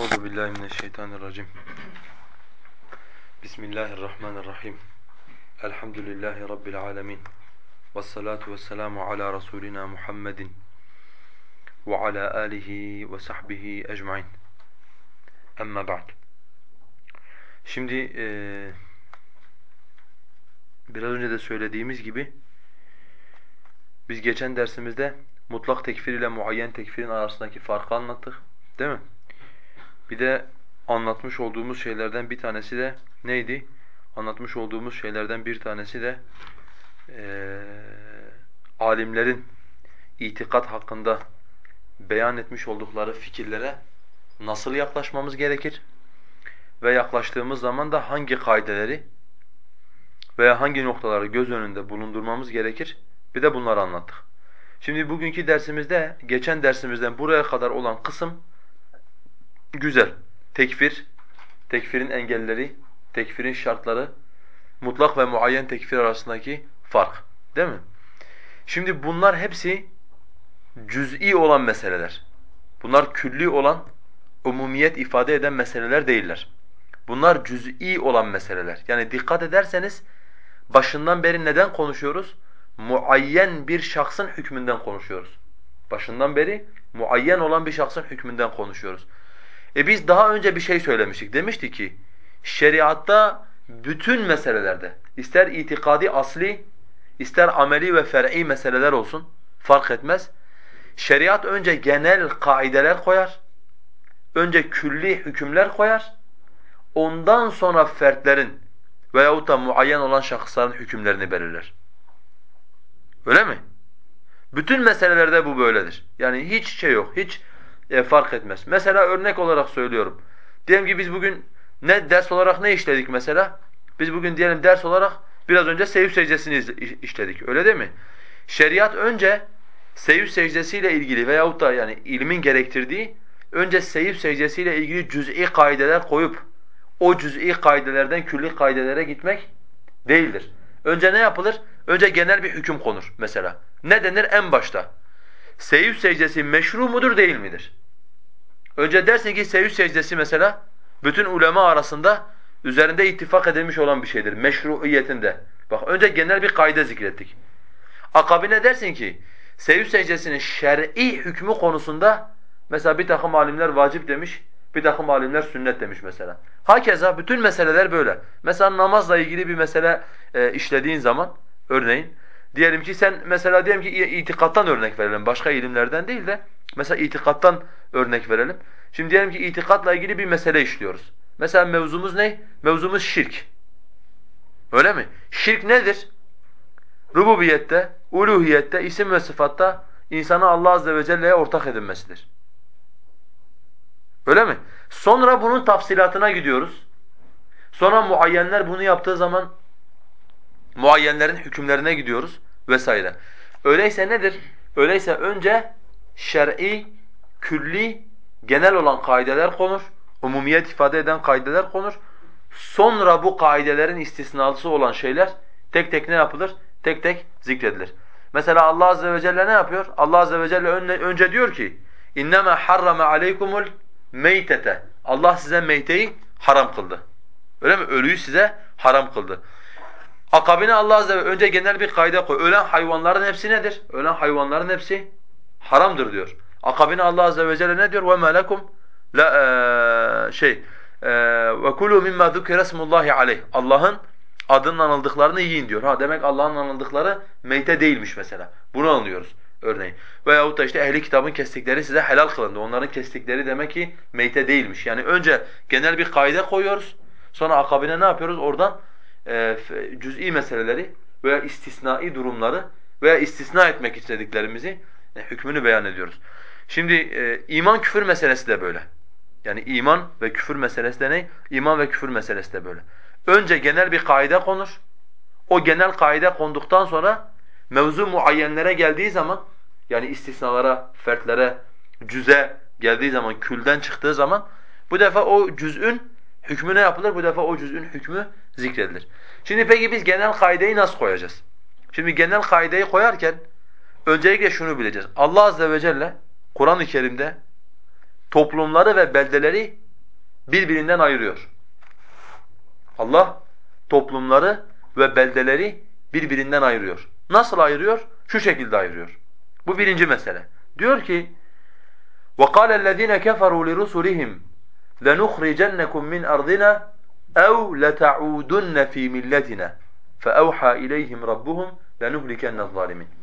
Euzu billahi mineşşeytanirracim. Bismillahirrahmanirrahim. Elhamdülillahi rabbil alamin. Ves salatu vesselamu ala rasulina Muhammedin ve ala alihi ve sahbihi ecmaîn. Amma ba'd. Şimdi e, biraz önce de söylediğimiz gibi biz geçen dersimizde mutlak tekfir ile muayyen tekfirin arasındaki farkı anlattık. Değil mi? Bir de anlatmış olduğumuz şeylerden bir tanesi de neydi? Anlatmış olduğumuz şeylerden bir tanesi de e, alimlerin itikat hakkında beyan etmiş oldukları fikirlere nasıl yaklaşmamız gerekir? Ve yaklaştığımız zaman da hangi kaideleri veya hangi noktaları göz önünde bulundurmamız gerekir? Bir de bunları anlattık. Şimdi bugünkü dersimizde, geçen dersimizden buraya kadar olan kısım güzel. Tekfir, tekfirin engelleri, tekfirin şartları, mutlak ve muayyen tekfir arasındaki fark. Değil mi? Şimdi bunlar hepsi cüz'i olan meseleler. Bunlar külli olan, umumiyet ifade eden meseleler değiller. Bunlar cüz'i olan meseleler. Yani dikkat ederseniz başından beri neden konuşuyoruz? Muayyen bir şahsın hükmünden konuşuyoruz. Başından beri muayyen olan bir şahsın hükmünden konuşuyoruz. E biz daha önce bir şey söylemiştik. Demiştik ki şeriatta bütün meselelerde ister itikadi asli ister ameli ve fer'i meseleler olsun fark etmez. Şeriat önce genel kaideler koyar. Önce külli hükümler koyar. Ondan sonra fertlerin veyahut da muayyen olan şahısların hükümlerini belirler. Öyle mi? Bütün meselelerde bu böyledir. Yani hiç şey yok, hiç e, fark etmez. Mesela örnek olarak söylüyorum. Diyelim ki biz bugün ne ders olarak ne işledik mesela? Biz bugün diyelim ders olarak biraz önce seyif secdesini işledik. Öyle değil mi? Şeriat önce seyif secdesiyle ilgili veyahut da yani ilmin gerektirdiği önce seyif secdesiyle ilgili cüz'i kaideler koyup o cüz'i kaidelerden külli kaidelere gitmek değildir. Önce ne yapılır? Önce genel bir hüküm konur mesela. Ne denir en başta? Seyif secdesi meşru mudur değil midir? Önce dersin ki seyif secdesi mesela bütün ulema arasında üzerinde ittifak edilmiş olan bir şeydir meşruiyetinde. Bak önce genel bir kaide zikrettik. Akabine dersin ki seyif secdesinin şer'i hükmü konusunda mesela bir takım alimler vacip demiş, bir takım alimler sünnet demiş mesela. Hakeza bütün meseleler böyle. Mesela namazla ilgili bir mesele e, işlediğin zaman örneğin diyelim ki sen mesela diyelim ki itikattan örnek verelim başka ilimlerden değil de mesela itikattan örnek verelim. Şimdi diyelim ki itikatla ilgili bir mesele işliyoruz. Mesela mevzumuz ne? Mevzumuz şirk. Öyle mi? Şirk nedir? Rububiyette, uluhiyette, isim ve sıfatta insanı Allah azze ve celle'ye ortak edinmesidir. Öyle mi? Sonra bunun tafsilatına gidiyoruz. Sonra muayyenler bunu yaptığı zaman muayyenlerin hükümlerine gidiyoruz vesaire. Öyleyse nedir? Öyleyse önce şer'i, külli, genel olan kaideler konur. Umumiyet ifade eden kaideler konur. Sonra bu kaidelerin istisnalısı olan şeyler tek tek ne yapılır? Tek tek zikredilir. Mesela Allah azze ve celle ne yapıyor? Allah azze ve celle önce diyor ki: "İnnemâ harrama aleykumul meytete." Allah size meyteyi haram kıldı. Öyle mi? Ölüyü size haram kıldı. Akabine Allah azze ve önce genel bir kaide koy. Ölen hayvanların hepsi nedir? Ölen hayvanların hepsi haramdır diyor. Akabine Allah azze ve celle ne diyor? وَمَا لَكُمْ la şey ve kulu mimma zukira smullahi aleyh. Allah'ın adının anıldıklarını yiyin diyor. Ha demek Allah'ın anıldıkları meyte değilmiş mesela. Bunu anlıyoruz örneğin. Veyahut da işte ehli kitabın kestikleri size helal kılındı. Onların kestikleri demek ki meyte değilmiş. Yani önce genel bir kaide koyuyoruz. Sonra akabine ne yapıyoruz? Oradan e, cüz'i meseleleri veya istisnai durumları veya istisna etmek istediklerimizi e, hükmünü beyan ediyoruz. Şimdi e, iman küfür meselesi de böyle. Yani iman ve küfür meselesi de ne? İman ve küfür meselesi de böyle. Önce genel bir kaide konur. O genel kaide konduktan sonra mevzu muayyenlere geldiği zaman yani istisnalara, fertlere, cüze geldiği zaman, külden çıktığı zaman bu defa o cüz'ün hükmü ne yapılır? Bu defa o cüz'ün hükmü zikredilir. Şimdi peki biz genel kaideyi nasıl koyacağız? Şimdi genel kaideyi koyarken öncelikle şunu bileceğiz. Allah azze ve celle Kur'an-ı Kerim'de toplumları ve beldeleri birbirinden ayırıyor. Allah toplumları ve beldeleri birbirinden ayırıyor. Nasıl ayırıyor? Şu şekilde ayırıyor. Bu birinci mesele. Diyor ki وَقَالَ الَّذ۪ينَ كَفَرُوا لِرُسُلِهِمْ لَنُخْرِجَنَّكُمْ مِنْ أَرْضِنَا اَوْ لَتَعُودُنَّ ف۪ي مِلَّتِنَا فَأَوْحَى اِلَيْهِمْ رَبُّهُمْ لَنُهْلِكَنَّ الظَّالِمِينَ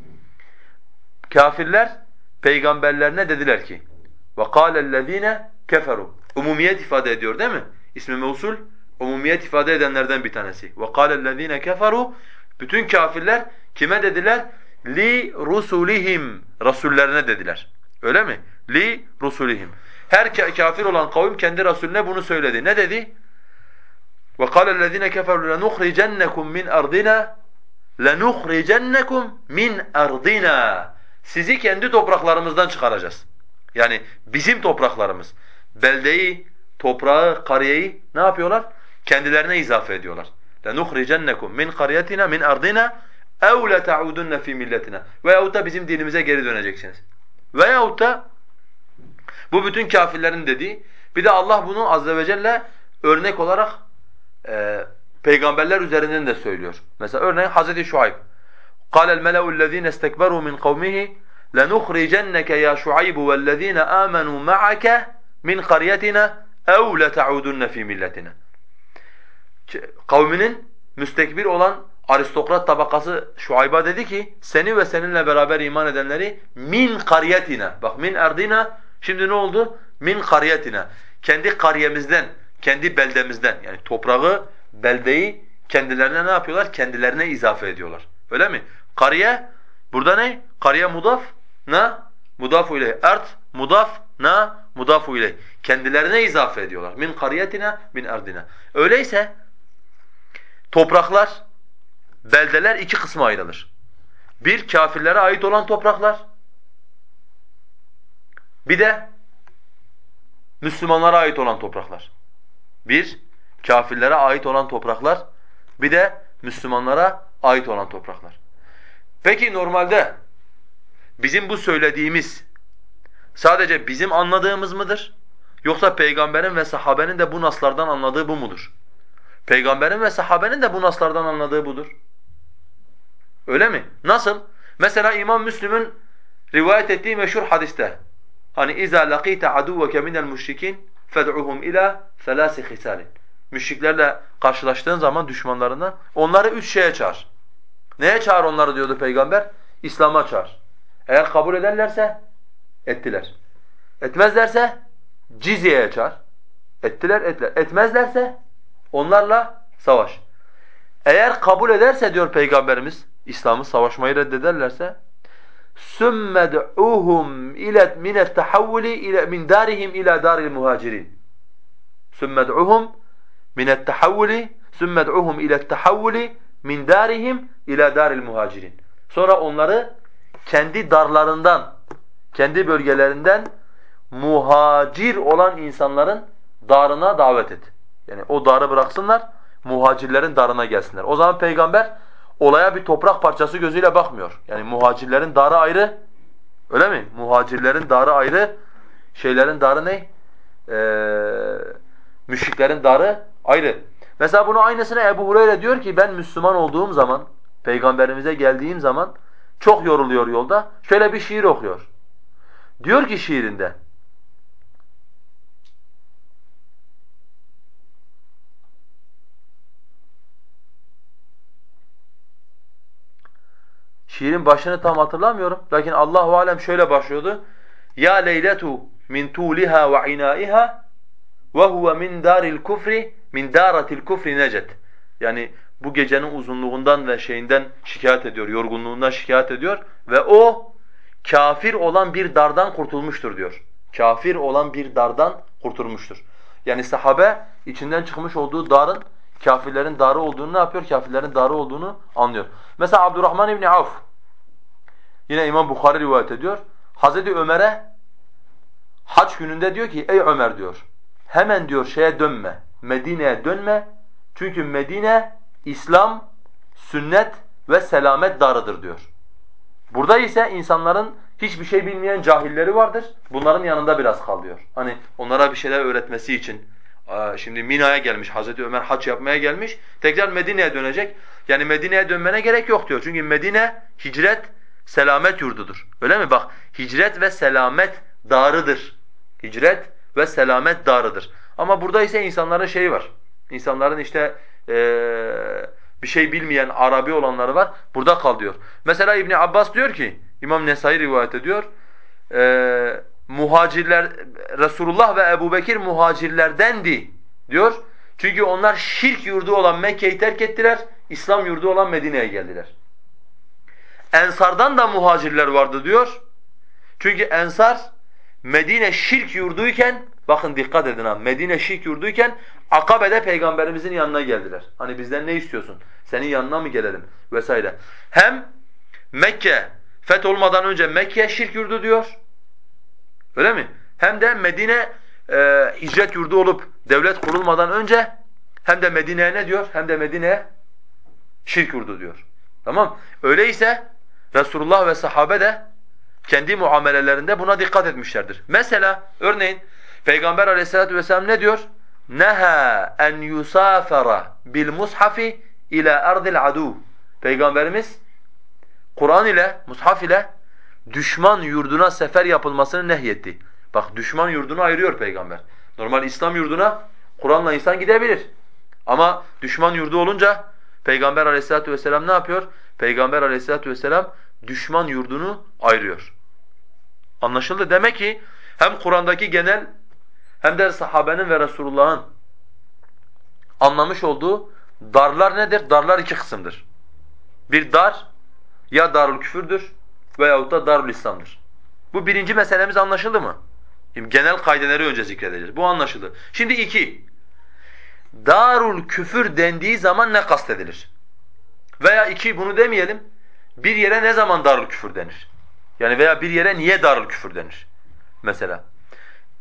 Kafirler peygamberlerine dediler ki وَقَالَ الَّذ۪ينَ كَفَرُوا Umumiyet ifade ediyor değil mi? İsmi mevsul umumiyet ifade edenlerden bir tanesi. وَقَالَ الَّذ۪ينَ كَفَرُوا Bütün kafirler kime dediler? Li rusulihim rasullerine dediler. Öyle mi? Li rusulihim. Her kafir olan kavim kendi rasulüne bunu söyledi. Ne dedi? وَقَالَ الَّذ۪ينَ كَفَرُوا لَنُخْرِجَنَّكُمْ مِنْ أَرْضِنَا لَنُخْرِجَنَّكُمْ مِنْ أَرْضِنَا Sizi kendi topraklarımızdan çıkaracağız. Yani bizim topraklarımız. Beldeyi, toprağı, kariyeyi ne yapıyorlar? Kendilerine izafe ediyorlar. لَنُخْرِجَنَّكُمْ مِنْ قَرْيَتِنَا مِنْ أَرْضِنَا اَوْ لَتَعُودُنَّ فِي مِلَّتِنَا Veyahut da bizim dinimize geri döneceksiniz. Veyahut da bu bütün kafirlerin dediği, bir de Allah bunu azze ve celle örnek olarak e, peygamberler üzerinden de söylüyor. Mesela örneğin Hazreti Şuayb. قال الملأ الذين استكبروا من قومه لنخرجنك يا شعيب والذين آمنوا معك من قريتنا أو لتعودن في ملتنا. Kavminin müstekbir olan aristokrat tabakası Şuayb'a dedi ki seni ve seninle beraber iman edenleri min kariyetina. Bak min erdina şimdi ne oldu? Min kariyetina. Kendi kariyemizden, kendi beldemizden yani toprağı, beldeyi kendilerine ne yapıyorlar? Kendilerine izafe ediyorlar. Öyle mi? Kariye burada ne? Kariye mudaf na mudafu ileyh. Ert mudaf na mudafu ileyh. Kendilerine izafe ediyorlar. Min kariyetina min erdina. Öyleyse topraklar, beldeler iki kısma ayrılır. Bir kafirlere ait olan topraklar. Bir de Müslümanlara ait olan topraklar. Bir, kafirlere ait olan topraklar. Bir de Müslümanlara ait olan topraklar. Peki normalde bizim bu söylediğimiz sadece bizim anladığımız mıdır? Yoksa peygamberin ve sahabenin de bu naslardan anladığı bu mudur? Peygamberin ve sahabenin de bu naslardan anladığı budur. Öyle mi? Nasıl? Mesela İmam Müslim'in rivayet ettiği meşhur hadiste hani اِذَا لَقِيتَ عَدُوَّكَ مِنَ الْمُشْرِكِينَ فَدْعُهُمْ اِلَى ثَلَاسِ خِسَالٍ Müşriklerle karşılaştığın zaman düşmanlarına onları üç şeye çağır. Neye çağır onları diyordu peygamber? İslam'a çağır. Eğer kabul ederlerse ettiler. Etmezlerse cizyeye çağır. Ettiler, ettiler. Etmezlerse onlarla savaş. Eğer kabul ederse diyor peygamberimiz İslam'ı savaşmayı reddederlerse ثُمَّ دْعُوهُمْ إلى مِنَ التَّحَوُّلِ إلى مِنْ دَارِهِمْ إلى دَارِ الْمُهَاجِرِينَ ثُمَّ دْعُوهُمْ مِنَ التَّحَوُّلِ ثُمَّ دْعُوهُمْ إلى التَّحَوُّلِ مِنْ دَارِهِمْ إلى دَارِ الْمُهَاجِرِينَ Sonra onları kendi darlarından, kendi bölgelerinden muhacir olan insanların darına davet et. Yani o darı bıraksınlar, muhacirlerin darına gelsinler. O zaman peygamber olaya bir toprak parçası gözüyle bakmıyor. Yani muhacirlerin darı ayrı, öyle mi? Muhacirlerin darı ayrı, şeylerin darı ne? Ee, müşriklerin darı ayrı. Mesela bunu aynısını Ebu Hureyre diyor ki ben Müslüman olduğum zaman, peygamberimize geldiğim zaman çok yoruluyor yolda. Şöyle bir şiir okuyor. Diyor ki şiirinde Şiirin başını tam hatırlamıyorum. Lakin Allahu alem şöyle başlıyordu. Ya leyletu min tuliha ve inaiha ve huve min daril kufri min daratil kufri necet. Yani bu gecenin uzunluğundan ve şeyinden şikayet ediyor, yorgunluğundan şikayet ediyor ve o kafir olan bir dardan kurtulmuştur diyor. Kafir olan bir dardan kurtulmuştur. Yani sahabe içinden çıkmış olduğu darın kafirlerin darı olduğunu ne yapıyor? Kafirlerin darı olduğunu anlıyor. Mesela Abdurrahman İbni Avf yine İmam Bukhari rivayet ediyor. Hazreti Ömer'e haç gününde diyor ki ey Ömer diyor hemen diyor şeye dönme Medine'ye dönme çünkü Medine İslam, sünnet ve selamet darıdır diyor. Burada ise insanların hiçbir şey bilmeyen cahilleri vardır. Bunların yanında biraz kalıyor. Hani onlara bir şeyler öğretmesi için, Şimdi Mina'ya gelmiş, Hazreti Ömer hac yapmaya gelmiş. Tekrar Medine'ye dönecek. Yani Medine'ye dönmene gerek yok diyor. Çünkü Medine hicret, selamet yurdudur. Öyle mi? Bak hicret ve selamet darıdır. Hicret ve selamet darıdır. Ama burada ise insanların şeyi var. İnsanların işte ee, bir şey bilmeyen Arabi olanları var. Burada kal diyor. Mesela İbn Abbas diyor ki, İmam Nesai rivayet ediyor. E, muhacirler Resulullah ve Ebu Bekir muhacirlerdendi diyor. Çünkü onlar şirk yurdu olan Mekke'yi terk ettiler. İslam yurdu olan Medine'ye geldiler. Ensardan da muhacirler vardı diyor. Çünkü Ensar Medine şirk yurduyken bakın dikkat edin ha Medine şirk yurduyken Akabe'de peygamberimizin yanına geldiler. Hani bizden ne istiyorsun? Senin yanına mı gelelim? Vesaire. Hem Mekke feth olmadan önce Mekke şirk yurdu diyor. Öyle mi? Hem de Medine e, hicret yurdu olup devlet kurulmadan önce hem de Medine'ye ne diyor? Hem de Medine'ye şirk yurdu diyor. Tamam? Öyleyse Resulullah ve sahabe de kendi muamelelerinde buna dikkat etmişlerdir. Mesela örneğin Peygamber aleyhissalatu vesselam ne diyor? Neha en yusafara bil mushafi ila ardil adu. Peygamberimiz Kur'an ile, mushaf ile düşman yurduna sefer yapılmasını nehyetti. Bak düşman yurdunu ayırıyor peygamber. Normal İslam yurduna Kur'an'la insan gidebilir. Ama düşman yurdu olunca peygamber aleyhissalatu vesselam ne yapıyor? Peygamber aleyhissalatu vesselam düşman yurdunu ayırıyor. Anlaşıldı. Demek ki hem Kur'an'daki genel hem de sahabenin ve Resulullah'ın anlamış olduğu darlar nedir? Darlar iki kısımdır. Bir dar ya darul küfürdür veyahut da darul İslam'dır. Bu birinci meselemiz anlaşıldı mı? Şimdi genel kaideleri önce zikredeceğiz. Bu anlaşıldı. Şimdi iki. Darul küfür dendiği zaman ne kastedilir? Veya iki bunu demeyelim. Bir yere ne zaman darul küfür denir? Yani veya bir yere niye darul küfür denir? Mesela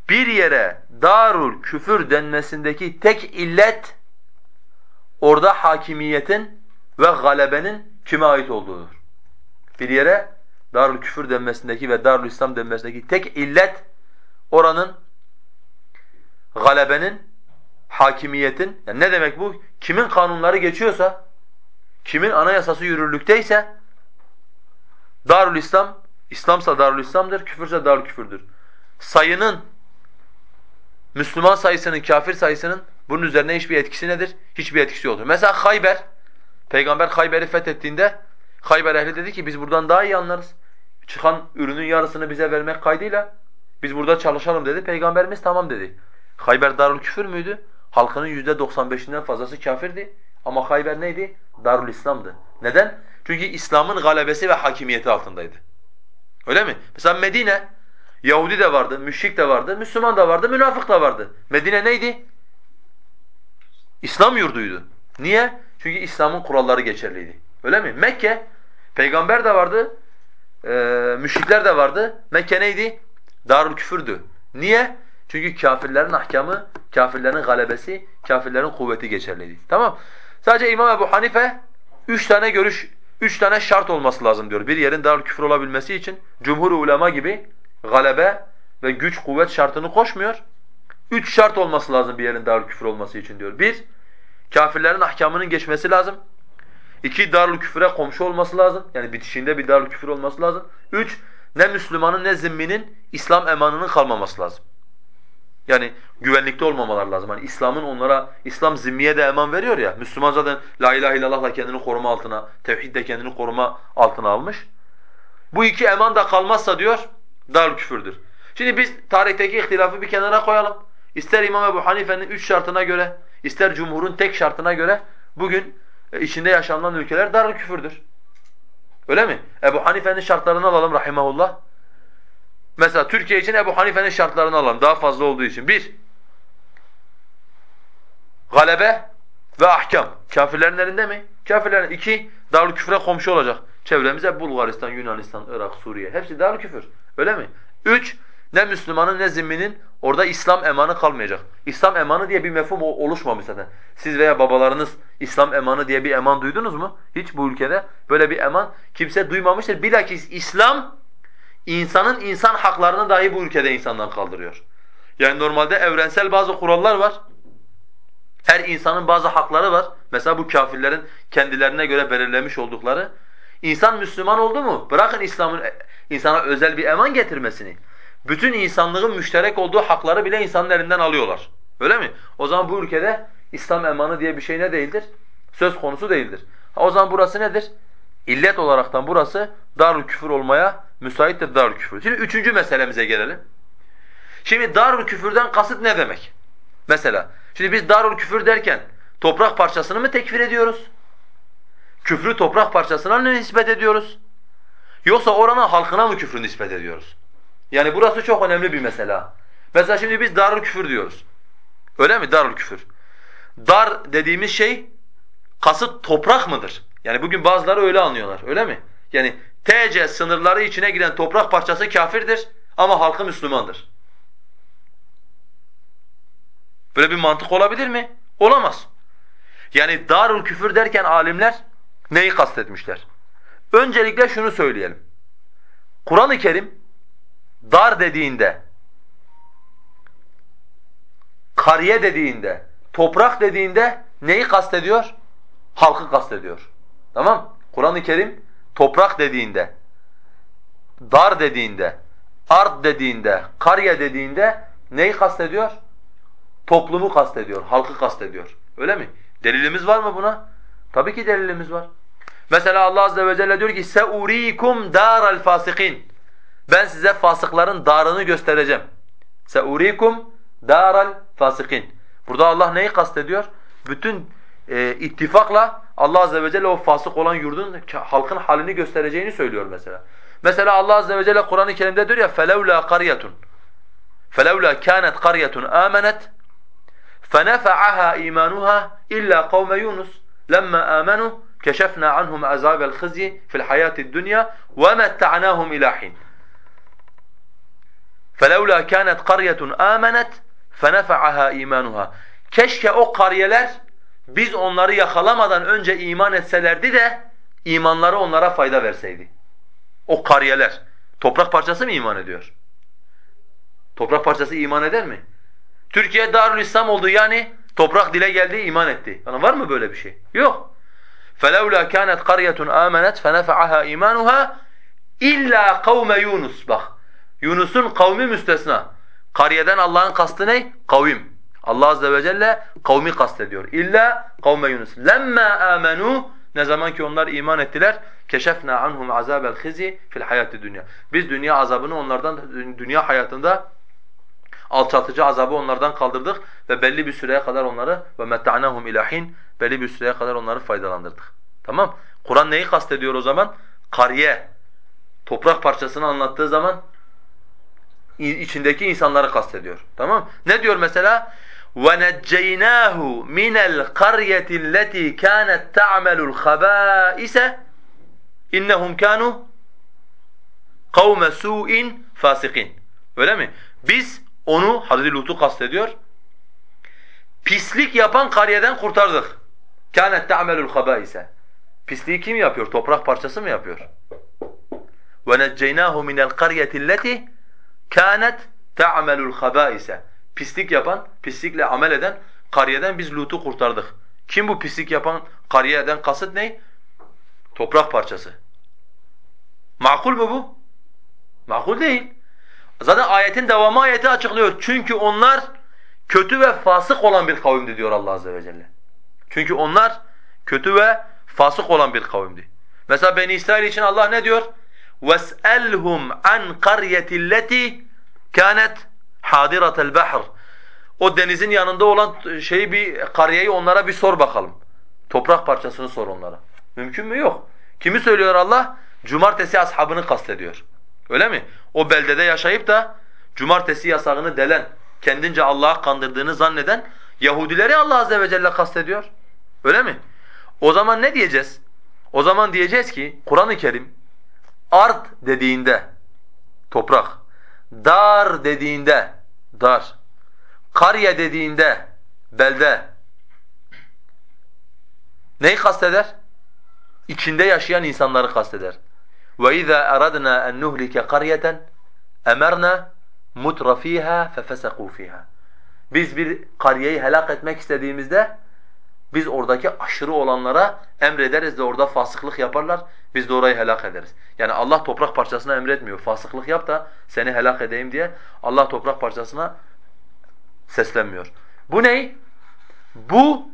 bir yere darul küfür denmesindeki tek illet orada hakimiyetin ve galebenin kime ait olduğudur. Bir yere darul küfür denmesindeki ve darul İslam denmesindeki tek illet oranın galebenin, hakimiyetin, yani ne demek bu? Kimin kanunları geçiyorsa, kimin anayasası yürürlükteyse darul İslam, İslamsa darul İslam'dır, küfürse darul küfürdür. Sayının Müslüman sayısının, kafir sayısının bunun üzerine hiçbir etkisi nedir? Hiçbir etkisi yoktur. Mesela Hayber, Peygamber Hayber'i fethettiğinde Hayber ehli dedi ki biz buradan daha iyi anlarız. Çıkan ürünün yarısını bize vermek kaydıyla biz burada çalışalım dedi. Peygamberimiz tamam dedi. Hayber darul küfür müydü? Halkının yüzde 95'inden fazlası kafirdi. Ama Hayber neydi? Darul İslam'dı. Neden? Çünkü İslam'ın galebesi ve hakimiyeti altındaydı. Öyle mi? Mesela Medine Yahudi de vardı, müşrik de vardı, Müslüman da vardı, münafık da vardı. Medine neydi? İslam yurduydu. Niye? Çünkü İslam'ın kuralları geçerliydi. Öyle mi? Mekke, peygamber de vardı, e, müşrikler de vardı. Mekke neydi? Darül küfürdü. Niye? Çünkü kafirlerin ahkamı, kafirlerin galebesi, kafirlerin kuvveti geçerliydi. Tamam. Sadece İmam Ebu Hanife üç tane görüş, üç tane şart olması lazım diyor. Bir yerin darül küfür olabilmesi için cumhur ulema gibi galebe ve güç kuvvet şartını koşmuyor. Üç şart olması lazım bir yerin darül küfür olması için diyor. Bir, kafirlerin ahkamının geçmesi lazım. İki, darül küfüre komşu olması lazım. Yani bitişinde bir darül küfür olması lazım. Üç, ne Müslümanın ne zimminin İslam emanının kalmaması lazım. Yani güvenlikte olmamalar lazım. Hani İslam'ın onlara, İslam zimmiye de eman veriyor ya. Müslüman zaten la ilahe illallah'la kendini koruma altına, tevhidle kendini koruma altına almış. Bu iki eman da kalmazsa diyor, dar küfürdür. Şimdi biz tarihteki ihtilafı bir kenara koyalım. İster İmam Ebu Hanife'nin üç şartına göre, ister cumhurun tek şartına göre bugün e, içinde yaşanılan ülkeler dar küfürdür. Öyle mi? Ebu Hanife'nin şartlarını alalım rahimahullah. Mesela Türkiye için Ebu Hanife'nin şartlarını alalım daha fazla olduğu için. Bir, galebe ve ahkam. Kafirlerin elinde mi? Kafirlerin. İki, darül küfre komşu olacak. Çevremize Bulgaristan, Yunanistan, Irak, Suriye. Hepsi darül küfür. Öyle mi? Üç, ne Müslümanın ne zimminin orada İslam emanı kalmayacak. İslam emanı diye bir mefhum oluşmamış zaten. Siz veya babalarınız İslam emanı diye bir eman duydunuz mu? Hiç bu ülkede böyle bir eman kimse duymamıştır. Bilakis İslam insanın insan haklarını dahi bu ülkede insandan kaldırıyor. Yani normalde evrensel bazı kurallar var. Her insanın bazı hakları var. Mesela bu kafirlerin kendilerine göre belirlemiş oldukları. İnsan Müslüman oldu mu? Bırakın İslam'ın insana özel bir eman getirmesini. Bütün insanlığın müşterek olduğu hakları bile insanın elinden alıyorlar. Öyle mi? O zaman bu ülkede İslam emanı diye bir şey ne değildir? Söz konusu değildir. Ha, o zaman burası nedir? İllet olaraktan burası darül küfür olmaya müsaittir darül küfür. Şimdi üçüncü meselemize gelelim. Şimdi darül küfürden kasıt ne demek? Mesela şimdi biz darül küfür derken toprak parçasını mı tekfir ediyoruz? Küfrü toprak parçasına mı nispet ediyoruz? Yoksa oranın halkına mı küfrü nispet ediyoruz? Yani burası çok önemli bir mesele. Mesela şimdi biz darül küfür diyoruz. Öyle mi? Darül küfür. Dar dediğimiz şey kasıt toprak mıdır? Yani bugün bazıları öyle anlıyorlar. Öyle mi? Yani TC sınırları içine giren toprak parçası kafirdir ama halkı Müslümandır. Böyle bir mantık olabilir mi? Olamaz. Yani darul küfür derken alimler neyi kastetmişler? Öncelikle şunu söyleyelim. Kur'an-ı Kerim dar dediğinde, kariye dediğinde, toprak dediğinde neyi kastediyor? Halkı kastediyor. Tamam? Kur'an-ı Kerim toprak dediğinde, dar dediğinde, art dediğinde, kariye dediğinde neyi kastediyor? Toplumu kastediyor, halkı kastediyor. Öyle mi? Delilimiz var mı buna? Tabii ki delilimiz var. Mesela Allah azze ve celle diyor ki seurikum daral fasikin. Ben size fasıkların darını göstereceğim. Seurikum daral fasikin. Burada Allah neyi kastediyor? Bütün e, ittifakla Allah azze ve celle o fasık olan yurdun halkın halini göstereceğini söylüyor mesela. Mesela Allah azze ve celle Kur'an-ı Kerim'de diyor ya فَلَوْلَا قَرْيَةٌ فَلَوْلَا كَانَتْ قَرْيَةٌ آمَنَتْ فَنَفَعَهَا إِيمَانُهَا إِلَّا قَوْمَ يُونُسَ لَمَّا آمَنُوا كَشَفْنَا عَنْهُمْ عَذَابَ الْخِزْيِ فِي الْحَيَاةِ الدُّنْيَا وَمَتَّعْنَاهُمْ إِلَى حِينٍ فَلَوْلَا كَانَتْ قَرْيَةٌ آمَنَتْ فَنَفَعَهَا إِيمَانُهَا Keşke o kariyeler biz onları yakalamadan önce iman etselerdi de imanları onlara fayda verseydi. O kariyeler. Toprak parçası mı iman ediyor? Toprak parçası iman eder mi? Türkiye Darül İslam oldu yani toprak dile geldi iman etti. Yani var mı böyle bir şey? Yok. فَلَوْلَا كَانَتْ قَرْيَةٌ آمَنَتْ فَنَفَعَهَا اِيمَانُهَا اِلَّا قَوْمَ Yunus. Bak Yunus'un kavmi müstesna. Kariyeden Allah'ın kastı ne? Kavim. Allah azze ve celle kavmi kastediyor. İlla kavme Yunus. Lemma amenu ne zaman ki onlar iman ettiler keşefna anhum azabel khizi fil hayati dünya. Biz dünya azabını onlardan dünya hayatında alçaltıcı azabı onlardan kaldırdık ve belli bir süreye kadar onları ve metta'nahum ilahin belli bir süreye kadar onları faydalandırdık. Tamam? Kur'an neyi kastediyor o zaman? Kariye. Toprak parçasını anlattığı zaman içindeki insanları kastediyor. Tamam? Ne diyor mesela? وَنَجَّيْنَاهُ مِنَ الْقَرْيَةِ الَّتِي كَانَتْ تَعْمَلُ الْخَبَائِسَ اِنَّهُمْ كَانُوا قَوْمَ سُوءٍ فَاسِقِينَ Öyle mi? Biz onu, Hazreti Lut'u kastediyor, pislik yapan kariyeden kurtardık. كَانَتْ تَعْمَلُ الْخَبَائِسَ Pisliği kim yapıyor? Toprak parçası mı yapıyor? وَنَجَّيْنَاهُ مِنَ الْقَرْيَةِ الَّتِي كَانَتْ تَعْمَلُ الْخَبَائِسَ pislik yapan, pislikle amel eden kariyeden biz Lut'u kurtardık. Kim bu pislik yapan, kariyeden kasıt ne? Toprak parçası. Makul mu bu? Makul değil. Zaten ayetin devamı ayeti açıklıyor. Çünkü onlar kötü ve fasık olan bir kavimdi diyor Allah azze ve celle. Çünkü onlar kötü ve fasık olan bir kavimdi. Mesela Beni İsrail için Allah ne diyor? وَاسْأَلْهُمْ عَنْ قَرْيَةِ الَّتِي كَانَتْ hadiratel bahr. O denizin yanında olan şeyi bir kariyeyi onlara bir sor bakalım. Toprak parçasını sor onlara. Mümkün mü? Yok. Kimi söylüyor Allah? Cumartesi ashabını kastediyor. Öyle mi? O beldede yaşayıp da cumartesi yasağını delen, kendince Allah'a kandırdığını zanneden Yahudileri Allah azze ve celle kastediyor. Öyle mi? O zaman ne diyeceğiz? O zaman diyeceğiz ki Kur'an-ı Kerim ard dediğinde toprak, dar dediğinde dar. Karye dediğinde belde neyi kasteder? İçinde yaşayan insanları kasteder. وَإِذَا أَرَدْنَا أَنْ نُهْلِكَ قَرْيَةً أَمَرْنَا مُتْرَ ف۪يهَا فَفَسَقُوا ف۪يهَا Biz bir kariyeyi helak etmek istediğimizde biz oradaki aşırı olanlara emrederiz de orada fasıklık yaparlar. Biz de orayı helak ederiz. Yani Allah toprak parçasına emretmiyor. Fasıklık yap da seni helak edeyim diye Allah toprak parçasına seslenmiyor. Bu ney? Bu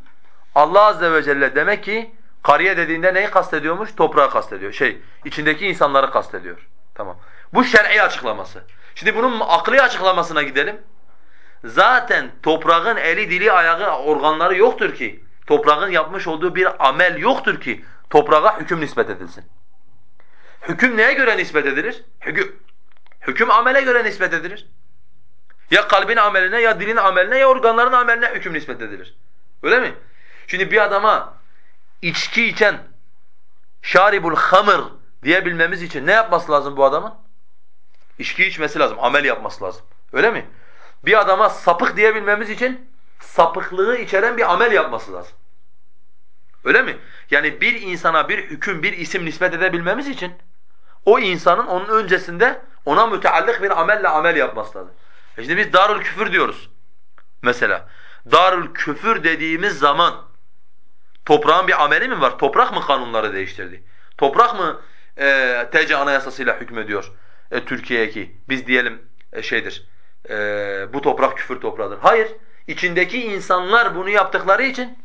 Allah azze ve celle demek ki kariye dediğinde neyi kastediyormuş? Toprağı kastediyor. Şey, içindeki insanları kastediyor. Tamam. Bu şer'i açıklaması. Şimdi bunun akli açıklamasına gidelim. Zaten toprağın eli, dili, ayağı, organları yoktur ki toprağın yapmış olduğu bir amel yoktur ki toprağa hüküm nispet edilsin. Hüküm neye göre nispet edilir? Hüküm, hüküm amele göre nispet edilir. Ya kalbin ameline, ya dilin ameline, ya organların ameline hüküm nispet edilir. Öyle mi? Şimdi bir adama içki içen şaribul hamır diyebilmemiz için ne yapması lazım bu adamın? İçki içmesi lazım, amel yapması lazım. Öyle mi? Bir adama sapık diyebilmemiz için sapıklığı içeren bir amel yapması lazım. Öyle mi? Yani bir insana bir hüküm, bir isim nispet edebilmemiz için o insanın onun öncesinde ona müteallık bir amelle amel yapması lazım. E şimdi biz darül küfür diyoruz. Mesela darül küfür dediğimiz zaman toprağın bir ameli mi var? Toprak mı kanunları değiştirdi? Toprak mı e, TC anayasasıyla hükmediyor e, Türkiye'ye biz diyelim e, şeydir, e, bu toprak küfür toprağıdır. Hayır, içindeki insanlar bunu yaptıkları için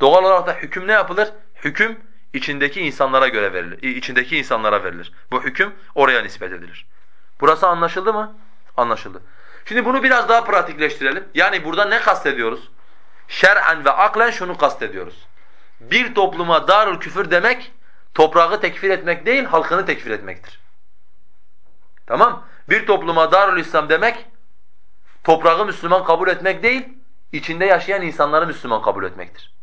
doğal olarak da hüküm ne yapılır? Hüküm içindeki insanlara göre verilir, içindeki insanlara verilir. Bu hüküm oraya nispet edilir. Burası anlaşıldı mı? Anlaşıldı. Şimdi bunu biraz daha pratikleştirelim. Yani burada ne kastediyoruz? Şer'en ve aklen şunu kastediyoruz. Bir topluma darül küfür demek, toprağı tekfir etmek değil, halkını tekfir etmektir. Tamam? Bir topluma darül İslam demek, toprağı Müslüman kabul etmek değil, içinde yaşayan insanları Müslüman kabul etmektir.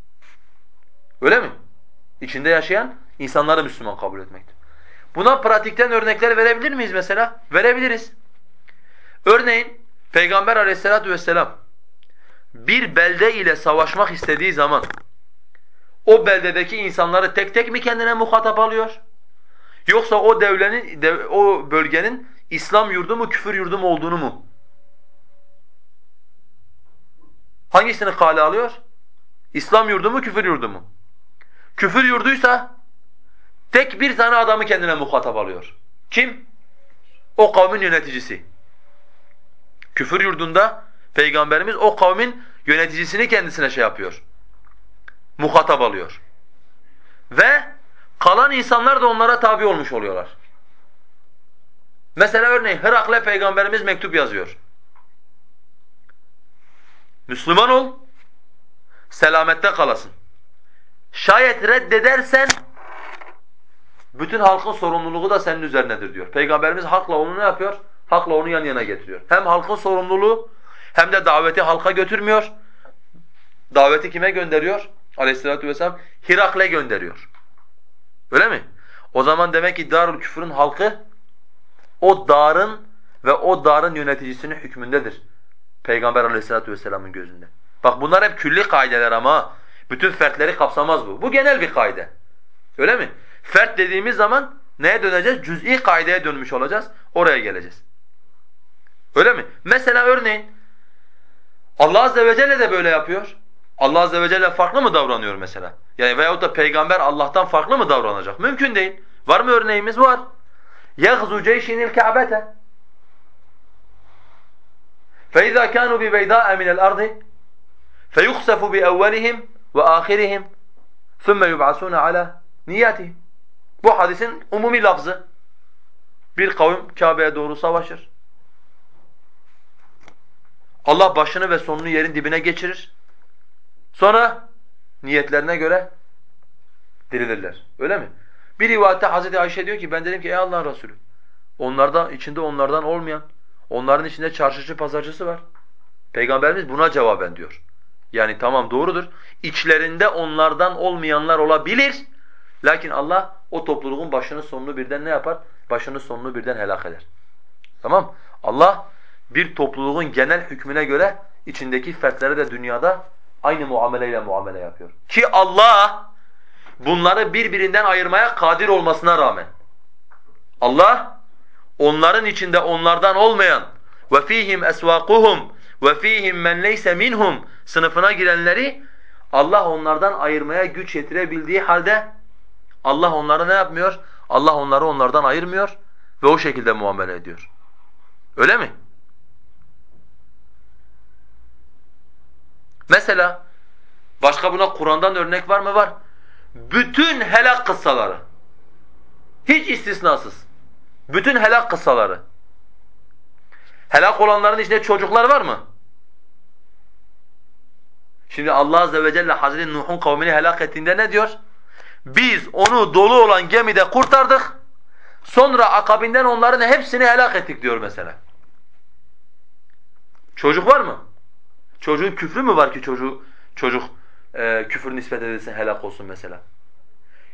Öyle mi? İçinde yaşayan insanları Müslüman kabul etmektir. Buna pratikten örnekler verebilir miyiz mesela? Verebiliriz. Örneğin Peygamber aleyhissalatu vesselam bir belde ile savaşmak istediği zaman o beldedeki insanları tek tek mi kendine muhatap alıyor? Yoksa o devlenin o bölgenin İslam yurdu mu küfür yurdu mu olduğunu mu? Hangisini kale alıyor? İslam yurdu mu küfür yurdu mu? Küfür yurduysa tek bir tane adamı kendine muhatap alıyor. Kim? O kavmin yöneticisi. Küfür yurdunda Peygamberimiz o kavmin yöneticisini kendisine şey yapıyor. Muhatap alıyor. Ve kalan insanlar da onlara tabi olmuş oluyorlar. Mesela örneğin Hırakle Peygamberimiz mektup yazıyor. Müslüman ol, selamette kalasın. Şayet reddedersen bütün halkın sorumluluğu da senin üzerinedir diyor. Peygamberimiz hakla onu ne yapıyor? Hakla onu yan yana getiriyor. Hem halkın sorumluluğu hem de daveti halka götürmüyor. Daveti kime gönderiyor? Aleyhissalatu vesselam Hirakle gönderiyor. Öyle mi? O zaman demek ki Darül Küfür'ün halkı o darın ve o darın yöneticisinin hükmündedir. Peygamber Aleyhissalatu vesselam'ın gözünde. Bak bunlar hep külli kaideler ama bütün fertleri kapsamaz bu. Bu genel bir kaide. Öyle mi? Fert dediğimiz zaman neye döneceğiz? Cüz'i kaideye dönmüş olacağız. Oraya geleceğiz. Öyle mi? Mesela örneğin Allah azze ve celle de böyle yapıyor. Allah azze ve celle farklı mı davranıyor mesela? Yani veyahut da peygamber Allah'tan farklı mı davranacak? Mümkün değil. Var mı örneğimiz? Var. يَغْزُ جَيْشٍ الْكَعْبَةَ فَإِذَا كَانُوا بِبَيْدَاءَ مِنَ الْأَرْضِ فَيُخْسَفُ بِأَوَّلِهِمْ وَآخِرِهِمْ ثُمَّ يُبْعَثُونَ عَلَى نِيَّتِهِمْ Bu hadisin umumi lafzı. Bir kavim Kabe'ye doğru savaşır. Allah başını ve sonunu yerin dibine geçirir. Sonra niyetlerine göre dirilirler. Öyle mi? Bir rivayette Hazreti Ayşe diyor ki ben dedim ki ey Allah'ın Resulü onlardan içinde onlardan olmayan onların içinde çarşıcı pazarcısı var. Peygamberimiz buna cevaben diyor. Yani tamam doğrudur. İçlerinde onlardan olmayanlar olabilir. Lakin Allah o topluluğun başını sonunu birden ne yapar? Başını sonunu birden helak eder. Tamam? Allah bir topluluğun genel hükmüne göre içindeki fertlere de dünyada aynı muameleyle muamele yapıyor. Ki Allah bunları birbirinden ayırmaya kadir olmasına rağmen Allah onların içinde onlardan olmayan ve fihim esvaquhum ve fihim men leyse minhum sınıfına girenleri Allah onlardan ayırmaya güç yetirebildiği halde Allah onları ne yapmıyor? Allah onları onlardan ayırmıyor ve o şekilde muamele ediyor. Öyle mi? Mesela başka buna Kur'an'dan örnek var mı? Var. Bütün helak kıssaları hiç istisnasız bütün helak kıssaları helak olanların içinde çocuklar var mı? Şimdi Allah azze ve celle Hazreti Nuh'un kavmini helak ettiğinde ne diyor? Biz onu dolu olan gemide kurtardık. Sonra akabinden onların hepsini helak ettik diyor mesela. Çocuk var mı? Çocuğun küfrü mü var ki çocuğu çocuk e, küfür nispet edilsin helak olsun mesela?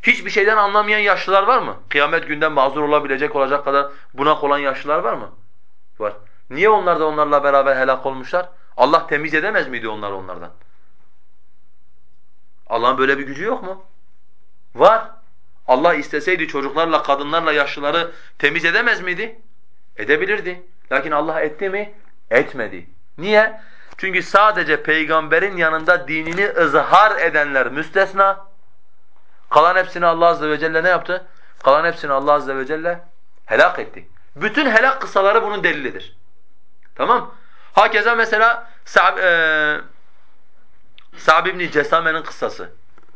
Hiçbir şeyden anlamayan yaşlılar var mı? Kıyamet günden mazur olabilecek olacak kadar bunak olan yaşlılar var mı? Var. Niye onlar da onlarla beraber helak olmuşlar? Allah temiz edemez miydi onları onlardan? Allah'ın böyle bir gücü yok mu? Var. Allah isteseydi çocuklarla, kadınlarla, yaşlıları temiz edemez miydi? Edebilirdi. Lakin Allah etti mi? Etmedi. Niye? Çünkü sadece peygamberin yanında dinini ızhar edenler müstesna. Kalan hepsini Allah azze ve celle ne yaptı? Kalan hepsini Allah azze ve celle helak etti. Bütün helak kısaları bunun delilidir. Tamam? Hakeza mesela Sa'b e, Sa'b ibn Cesame'nin kıssası.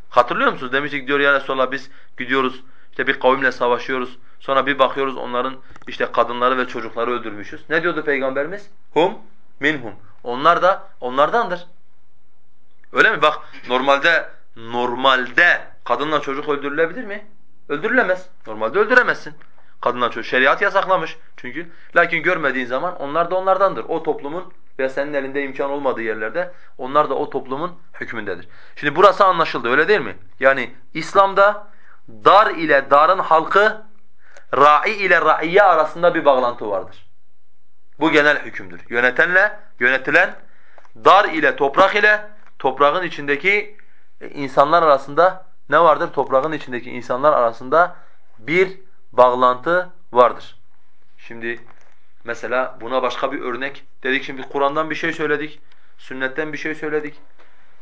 Hatırlıyor musunuz? Demiştik diyor ya Resulallah biz gidiyoruz işte bir kavimle savaşıyoruz. Sonra bir bakıyoruz onların işte kadınları ve çocukları öldürmüşüz. Ne diyordu peygamberimiz? Hum minhum. Onlar da onlardandır. Öyle mi? Bak normalde normalde kadınla çocuk öldürülebilir mi? Öldürülemez. Normalde öldüremezsin. Kadınla çocuk şeriat yasaklamış çünkü. Lakin görmediğin zaman onlar da onlardandır. O toplumun veya senin elinde imkan olmadığı yerlerde onlar da o toplumun hükmündedir. Şimdi burası anlaşıldı öyle değil mi? Yani İslam'da dar ile darın halkı, ra'i ile ra'iyye arasında bir bağlantı vardır. Bu genel hükümdür. Yönetenle yönetilen, dar ile toprak ile toprağın içindeki insanlar arasında ne vardır? Toprağın içindeki insanlar arasında bir bağlantı vardır. Şimdi mesela buna başka bir örnek dedik şimdi Kur'an'dan bir şey söyledik, sünnetten bir şey söyledik.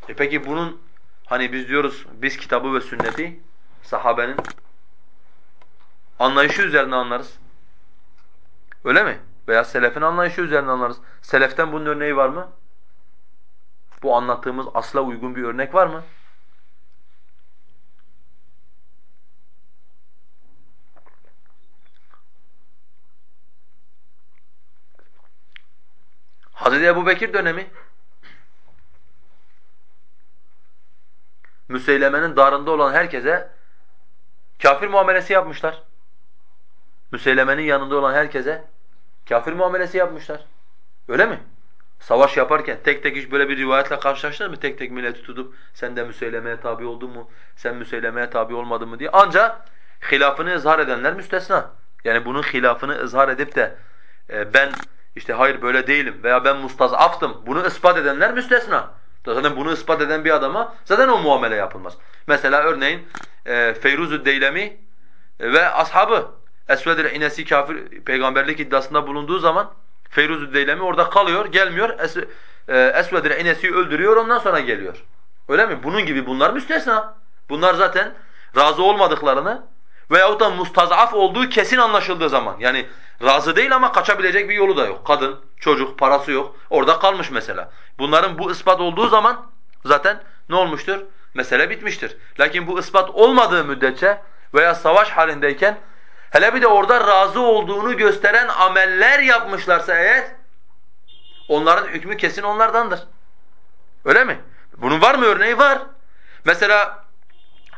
E peki bunun hani biz diyoruz biz kitabı ve sünneti sahabenin anlayışı üzerine anlarız. Öyle mi? Veya selefin anlayışı üzerine anlarız. Seleften bunun örneği var mı? Bu anlattığımız asla uygun bir örnek var mı? Hazreti Ebu Bekir dönemi Müseyleme'nin darında olan herkese kafir muamelesi yapmışlar. Müseyleme'nin yanında olan herkese kafir muamelesi yapmışlar. Öyle mi? Savaş yaparken tek tek hiç böyle bir rivayetle karşılaştın mı? Tek tek milleti tutup sen de Müseyleme'ye tabi oldun mu? Sen Müseyleme'ye tabi olmadın mı diye. Ancak hilafını ızhar edenler müstesna. Yani bunun hilafını ızhar edip de e, ben işte hayır böyle değilim veya ben mustazaftım bunu ispat edenler müstesna. Zaten bunu ispat eden bir adama zaten o muamele yapılmaz. Mesela örneğin e, Feyruz-ü Deylemi ve ashabı Esved-i İnesi kafir peygamberlik iddiasında bulunduğu zaman Feyruz-ü Deylemi orada kalıyor, gelmiyor. Es e, Esved-i İnesi'yi öldürüyor ondan sonra geliyor. Öyle mi? Bunun gibi bunlar müstesna. Bunlar zaten razı olmadıklarını veyahut da mustazaf olduğu kesin anlaşıldığı zaman yani razı değil ama kaçabilecek bir yolu da yok. Kadın, çocuk, parası yok. Orada kalmış mesela. Bunların bu ispat olduğu zaman zaten ne olmuştur? Mesele bitmiştir. Lakin bu ispat olmadığı müddetçe veya savaş halindeyken hele bir de orada razı olduğunu gösteren ameller yapmışlarsa eğer onların hükmü kesin onlardandır. Öyle mi? Bunun var mı örneği? Var. Mesela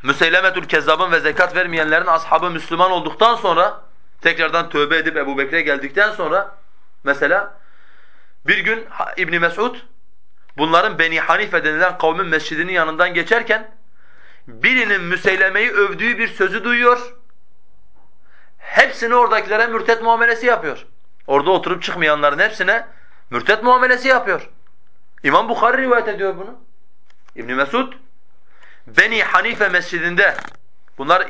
Müseylemetül Kezzab'ın ve zekat vermeyenlerin ashabı Müslüman olduktan sonra tekrardan tövbe edip Ebu Bekir'e geldikten sonra mesela bir gün İbn Mesud bunların Beni Hanife denilen kavmin mescidinin yanından geçerken birinin Müseyleme'yi övdüğü bir sözü duyuyor. Hepsini oradakilere mürtet muamelesi yapıyor. Orada oturup çıkmayanların hepsine mürtet muamelesi yapıyor. İmam Bukhari rivayet ediyor bunu. İbn Mesud Beni Hanife mescidinde bunlar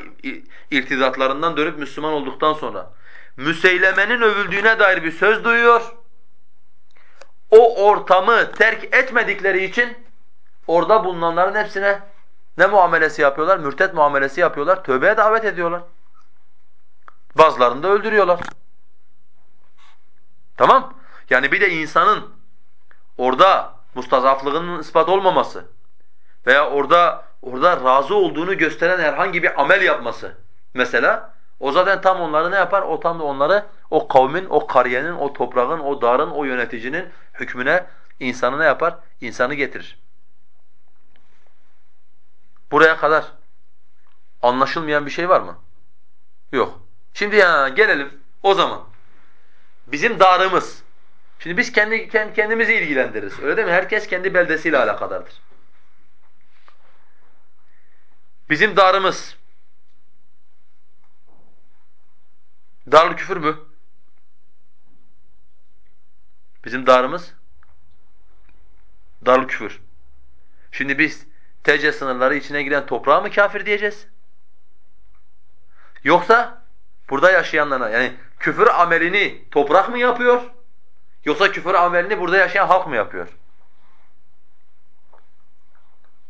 irtidatlarından dönüp Müslüman olduktan sonra Müseyleme'nin övüldüğüne dair bir söz duyuyor. o ortamı terk etmedikleri için orada bulunanların hepsine ne muamelesi yapıyorlar? Mürtet muamelesi yapıyorlar. Tövbeye davet ediyorlar. Bazılarını da öldürüyorlar. Tamam? Yani bir de insanın orada mustazaflığının ispat olmaması veya orada orada razı olduğunu gösteren herhangi bir amel yapması mesela o zaten tam onları ne yapar? O tam da onları o kavmin, o kariyenin, o toprağın, o darın, o yöneticinin hükmüne insanı ne yapar? İnsanı getirir. Buraya kadar anlaşılmayan bir şey var mı? Yok. Şimdi ya gelelim o zaman. Bizim darımız. Şimdi biz kendi kendimizi ilgilendiririz. Öyle değil mi? Herkes kendi beldesiyle alakadardır. Bizim darımız Darül küfür mü? Bizim darımız darül küfür. Şimdi biz TC sınırları içine giren toprağa mı kafir diyeceğiz? Yoksa burada yaşayanlara yani küfür amelini toprak mı yapıyor? Yoksa küfür amelini burada yaşayan halk mı yapıyor?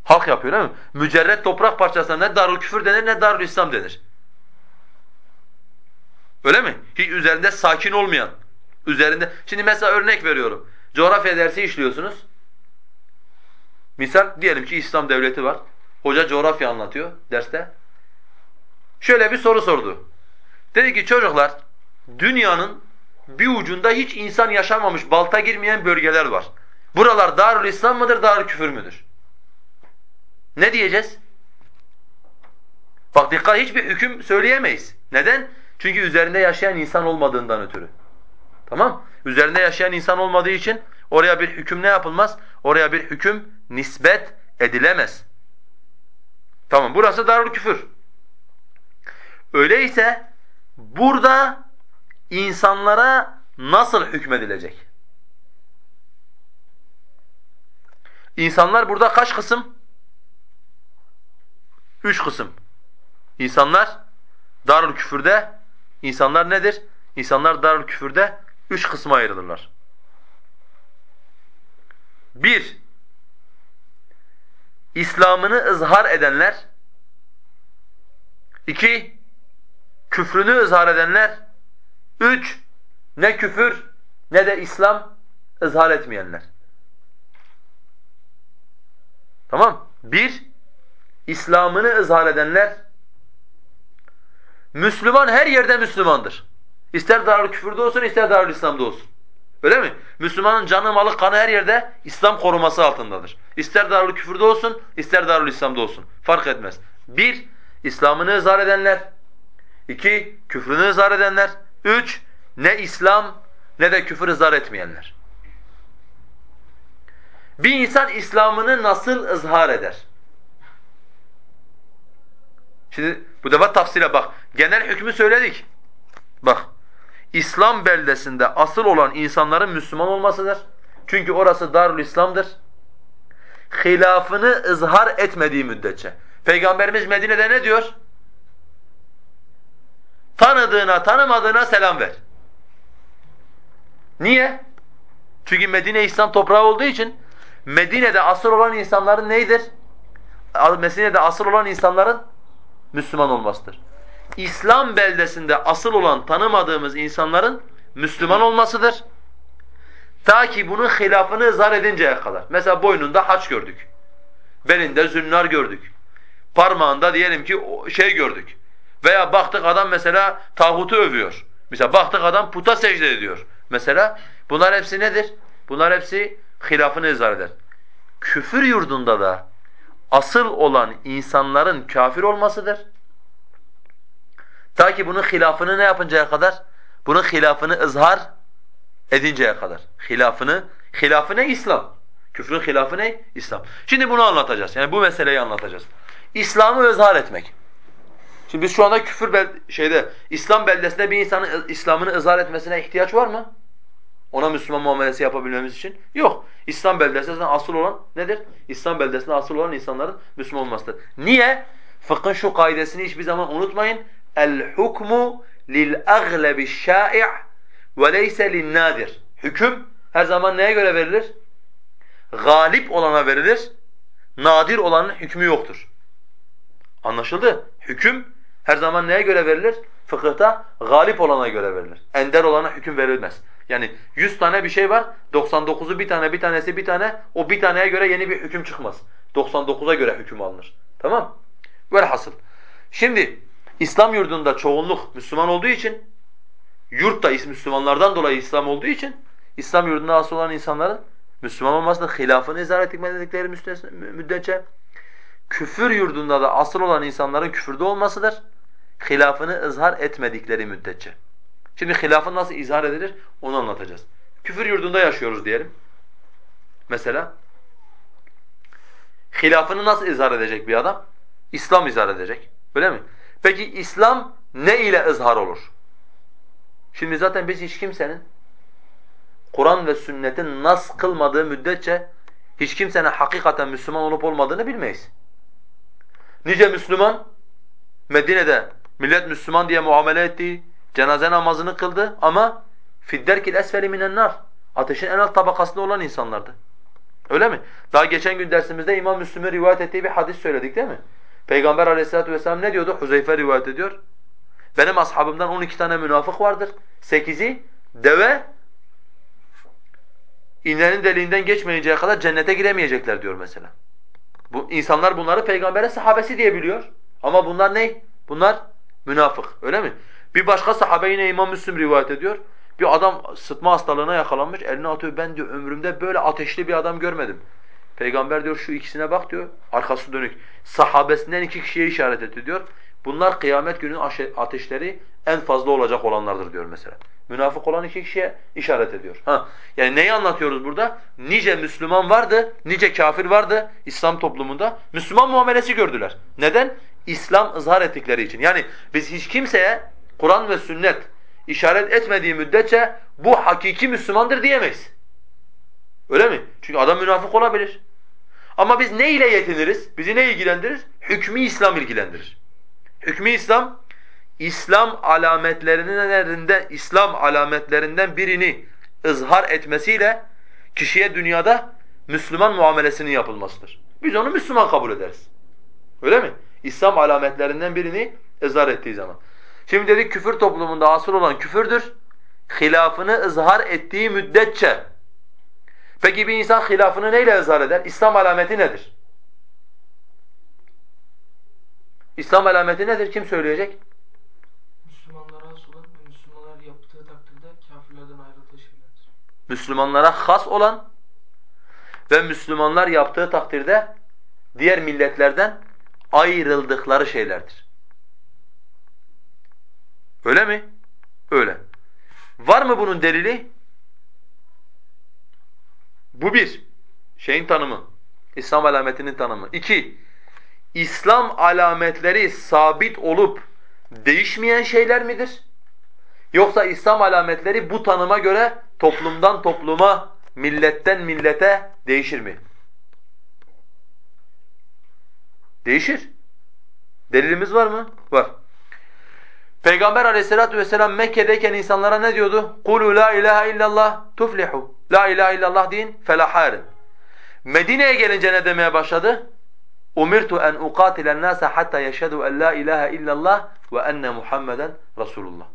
Halk yapıyor değil mi? Mücerret toprak parçasına ne darül küfür denir ne darül İslam denir. Öyle mi? Hiç üzerinde sakin olmayan, üzerinde... Şimdi mesela örnek veriyorum. Coğrafya dersi işliyorsunuz. Misal diyelim ki İslam devleti var. Hoca coğrafya anlatıyor derste. Şöyle bir soru sordu. Dedi ki çocuklar dünyanın bir ucunda hiç insan yaşamamış, balta girmeyen bölgeler var. Buralar Darül İslam mıdır, Darül Küfür müdür? Ne diyeceğiz? Bak dikkat hiçbir hüküm söyleyemeyiz. Neden? Çünkü üzerinde yaşayan insan olmadığından ötürü. Tamam? Üzerinde yaşayan insan olmadığı için oraya bir hüküm ne yapılmaz? Oraya bir hüküm nispet edilemez. Tamam burası darul küfür. Öyleyse burada insanlara nasıl hükmedilecek? İnsanlar burada kaç kısım? Üç kısım. İnsanlar darul küfürde İnsanlar nedir? İnsanlar darül küfürde üç kısma ayrılırlar. Bir, İslam'ını ızhar edenler. İki, küfrünü ızhar edenler. Üç, ne küfür ne de İslam ızhar etmeyenler. Tamam. Bir, İslam'ını ızhar edenler. Müslüman her yerde Müslümandır. İster Darül Küfür'de olsun, ister Darül İslam'da olsun. Öyle mi? Müslümanın canı, malı, kanı her yerde İslam koruması altındadır. İster Darül Küfür'de olsun, ister Darül İslam'da olsun. Fark etmez. Bir, İslam'ını ızhar edenler. İki, küfrünü ızhar edenler. Üç, ne İslam ne de küfür ızhar etmeyenler. Bir insan İslam'ını nasıl ızhar eder? Şimdi bu defa tafsile bak. Genel hükmü söyledik. Bak. İslam beldesinde asıl olan insanların Müslüman olmasıdır. Çünkü orası Darül İslam'dır. Hilafını ızhar etmediği müddetçe. Peygamberimiz Medine'de ne diyor? Tanıdığına, tanımadığına selam ver. Niye? Çünkü Medine İslam toprağı olduğu için Medine'de asıl olan insanların neydir? Medine'de asıl olan insanların Müslüman olmasıdır. İslam beldesinde asıl olan tanımadığımız insanların Müslüman olmasıdır. Ta ki bunun hilafını zar edinceye kadar. Mesela boynunda haç gördük. Belinde zünnar gördük. Parmağında diyelim ki şey gördük. Veya baktık adam mesela tağutu övüyor. Mesela baktık adam puta secde ediyor. Mesela bunlar hepsi nedir? Bunlar hepsi hilafını izah eder. Küfür yurdunda da asıl olan insanların kafir olmasıdır. Ta ki bunun hilafını ne yapıncaya kadar? Bunun hilafını ızhar edinceye kadar. Hilafını, hilafı ne? İslam. Küfrün hilafı ne? İslam. Şimdi bunu anlatacağız. Yani bu meseleyi anlatacağız. İslam'ı ızhar etmek. Şimdi biz şu anda küfür bel şeyde İslam beldesinde bir insanın İslam'ını ızhar etmesine ihtiyaç var mı? Ona Müslüman muamelesi yapabilmemiz için? Yok. İslam beldesinde asıl olan nedir? İslam beldesinde asıl olan insanların Müslüman olmasıdır. Niye? Fıkhın şu kaidesini hiçbir zaman unutmayın. El hukmu lil aglebi şai' ve leyse lin nadir. Hüküm her zaman neye göre verilir? Galip olana verilir, nadir olanın hükmü yoktur. Anlaşıldı? Hüküm her zaman neye göre verilir? Fıkıhta galip olana göre verilir. Ender olana hüküm verilmez. Yani 100 tane bir şey var, 99'u bir tane, bir tanesi bir tane, o bir taneye göre yeni bir hüküm çıkmaz. 99'a göre hüküm alınır. Tamam? Velhasıl. Şimdi İslam yurdunda çoğunluk Müslüman olduğu için, yurt da Müslümanlardan dolayı İslam olduğu için, İslam yurdunda asıl olan insanların Müslüman olmasını hilafını izah etmedikleri müddetçe, küfür yurdunda da asıl olan insanların küfürde olmasıdır. Hilafını ızhar etmedikleri müddetçe. Şimdi hilafın nasıl izhar edilir onu anlatacağız. Küfür yurdunda yaşıyoruz diyelim. Mesela hilafını nasıl izhar edecek bir adam? İslam izhar edecek. Öyle mi? Peki İslam ne ile ızhar olur? Şimdi zaten biz hiç kimsenin Kur'an ve sünnetin nas kılmadığı müddetçe hiç kimsenin hakikaten Müslüman olup olmadığını bilmeyiz. Nice Müslüman Medine'de millet Müslüman diye muamele etti, cenaze namazını kıldı ama fidderkil esfeli minen nar. Ateşin en alt tabakasında olan insanlardı. Öyle mi? Daha geçen gün dersimizde İmam Müslim'in rivayet ettiği bir hadis söyledik değil mi? Peygamber aleyhissalatu vesselam ne diyordu? Huzeyfe rivayet ediyor. Benim ashabımdan 12 tane münafık vardır. 8'i deve İğnenin deliğinden geçmeyinceye kadar cennete giremeyecekler diyor mesela. Bu insanlar bunları peygamberin sahabesi diye biliyor. Ama bunlar ne? Bunlar münafık. Öyle mi? Bir başka sahabe yine İmam Müslim rivayet ediyor. Bir adam sıtma hastalığına yakalanmış. Eline atıyor. Ben diyor ömrümde böyle ateşli bir adam görmedim. Peygamber diyor şu ikisine bak diyor. Arkası dönük. Sahabesinden iki kişiye işaret etti diyor. Bunlar kıyamet günü ateşleri en fazla olacak olanlardır diyor mesela. Münafık olan iki kişiye işaret ediyor. Ha. Yani neyi anlatıyoruz burada? Nice Müslüman vardı, nice kafir vardı İslam toplumunda. Müslüman muamelesi gördüler. Neden? İslam ızhar ettikleri için. Yani biz hiç kimseye Kur'an ve sünnet işaret etmediği müddetçe bu hakiki Müslümandır diyemeyiz. Öyle mi? Çünkü adam münafık olabilir. Ama biz ne ile yetiniriz? Bizi ne ilgilendirir? Hükmü İslam ilgilendirir. Hükmü İslam İslam alametlerinden İslam alametlerinden birini ızhar etmesiyle kişiye dünyada Müslüman muamelesinin yapılmasıdır. Biz onu Müslüman kabul ederiz. Öyle mi? İslam alametlerinden birini ızhar ettiği zaman. Şimdi dedik küfür toplumunda asıl olan küfürdür. Hilafını ızhar ettiği müddetçe. Peki bir insan hilafını neyle ızhar eder? İslam alameti nedir? İslam alameti nedir? Kim söyleyecek? Müslümanlara has olan ve Müslümanlar yaptığı takdirde diğer milletlerden ayrıldıkları şeylerdir. Öyle mi? Öyle. Var mı bunun delili? Bu bir. Şeyin tanımı. İslam alametinin tanımı. İki. İslam alametleri sabit olup değişmeyen şeyler midir? Yoksa İslam alametleri bu tanıma göre toplumdan topluma, milletten millete değişir mi? Değişir. Delilimiz var mı? Var. Peygamber aleyhissalatu vesselam Mekke'deyken insanlara ne diyordu? قُولُوا la ilahe illallah tuflihu. La ilahe illallah deyin, felaha Medine'ye gelince ne demeye başladı? umirtu en uqatilen nasa hatta yeşhedü en la ilahe illallah ve enne Muhammeden Resulullah.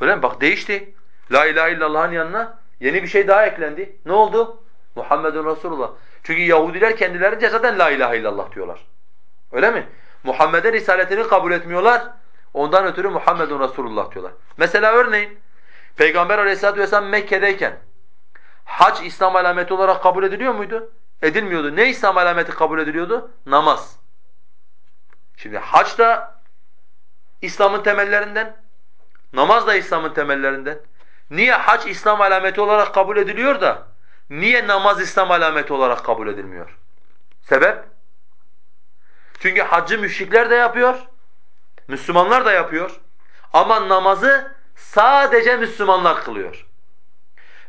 Öyle mi? Bak değişti. La ilahe illallah'ın yanına yeni bir şey daha eklendi. Ne oldu? Muhammedun Resulullah. Çünkü Yahudiler kendilerince zaten la ilahe illallah diyorlar. Öyle mi? Muhammed'in risaletini kabul etmiyorlar. Ondan ötürü Muhammedun Resulullah diyorlar. Mesela örneğin Peygamber Aleyhisselatü vesselam Mekke'deyken hac İslam alameti olarak kabul ediliyor muydu? Edilmiyordu. Ne İslam alameti kabul ediliyordu? Namaz. Şimdi hac da İslam'ın temellerinden, namaz da İslam'ın temellerinden. Niye hac İslam alameti olarak kabul ediliyor da Niye namaz İslam alameti olarak kabul edilmiyor? Sebep? Çünkü haccı müşrikler de yapıyor, Müslümanlar da yapıyor. Ama namazı sadece Müslümanlar kılıyor.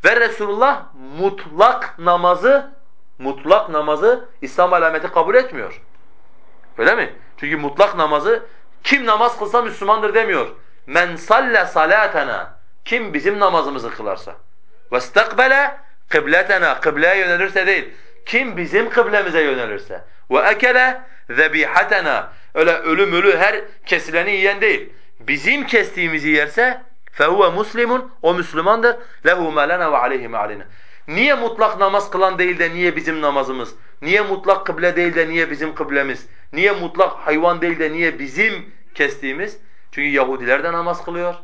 Ve Resulullah mutlak namazı mutlak namazı İslam alameti kabul etmiyor. Öyle mi? Çünkü mutlak namazı kim namaz kılsa Müslümandır demiyor. Men salle salatena kim bizim namazımızı kılarsa. Vestakbele kıbletena kıbleye yönelirse değil. Kim bizim kıblemize yönelirse. Ve ekele zebihatena. Öyle ölüm ölü her kesileni yiyen değil. Bizim kestiğimizi yerse fehuve muslimun o Müslümandır. Lehu ma ve aleyhi ma. Niye mutlak namaz kılan değil de niye bizim namazımız? Niye mutlak kıble değil de niye bizim kıblemiz? Niye mutlak hayvan değil de niye bizim kestiğimiz? Çünkü Yahudiler de namaz kılıyor.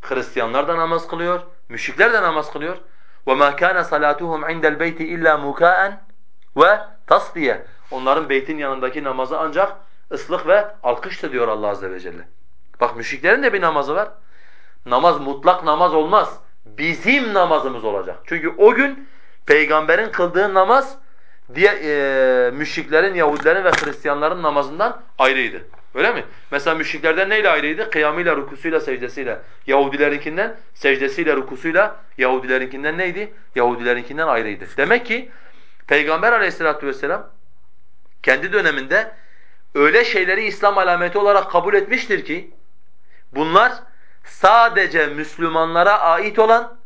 Hristiyanlar da namaz kılıyor. Müşrikler de namaz kılıyor. وَمَا كَانَ صَلَاتُهُمْ عِنْدَ الْبَيْتِ اِلَّا مُكَاءً ve tasdiye. Onların beytin yanındaki namazı ancak ıslık ve alkıştı diyor Allah azze ve celle. Bak müşriklerin de bir namazı var. Namaz mutlak namaz olmaz. Bizim namazımız olacak. Çünkü o gün peygamberin kıldığı namaz diye e, müşriklerin, Yahudilerin ve Hristiyanların namazından ayrıydı. Öyle mi? Mesela müşriklerden neyle ayrıydı? Kıyamıyla, rukusuyla, secdesiyle. Yahudilerinkinden secdesiyle, rukusuyla. Yahudilerinkinden neydi? Yahudilerinkinden ayrıydı. Demek ki Peygamber aleyhissalatu vesselam kendi döneminde öyle şeyleri İslam alameti olarak kabul etmiştir ki bunlar sadece Müslümanlara ait olan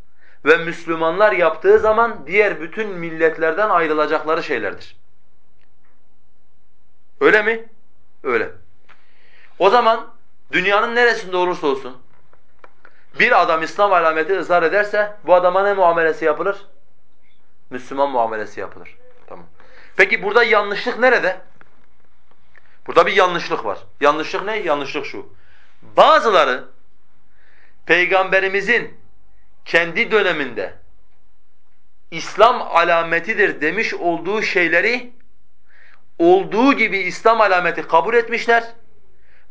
ve Müslümanlar yaptığı zaman diğer bütün milletlerden ayrılacakları şeylerdir. Öyle mi? Öyle. O zaman dünyanın neresinde olursa olsun bir adam İslam alameti ısrar ederse bu adama ne muamelesi yapılır? Müslüman muamelesi yapılır. Tamam. Peki burada yanlışlık nerede? Burada bir yanlışlık var. Yanlışlık ne? Yanlışlık şu. Bazıları Peygamberimizin kendi döneminde İslam alametidir demiş olduğu şeyleri olduğu gibi İslam alameti kabul etmişler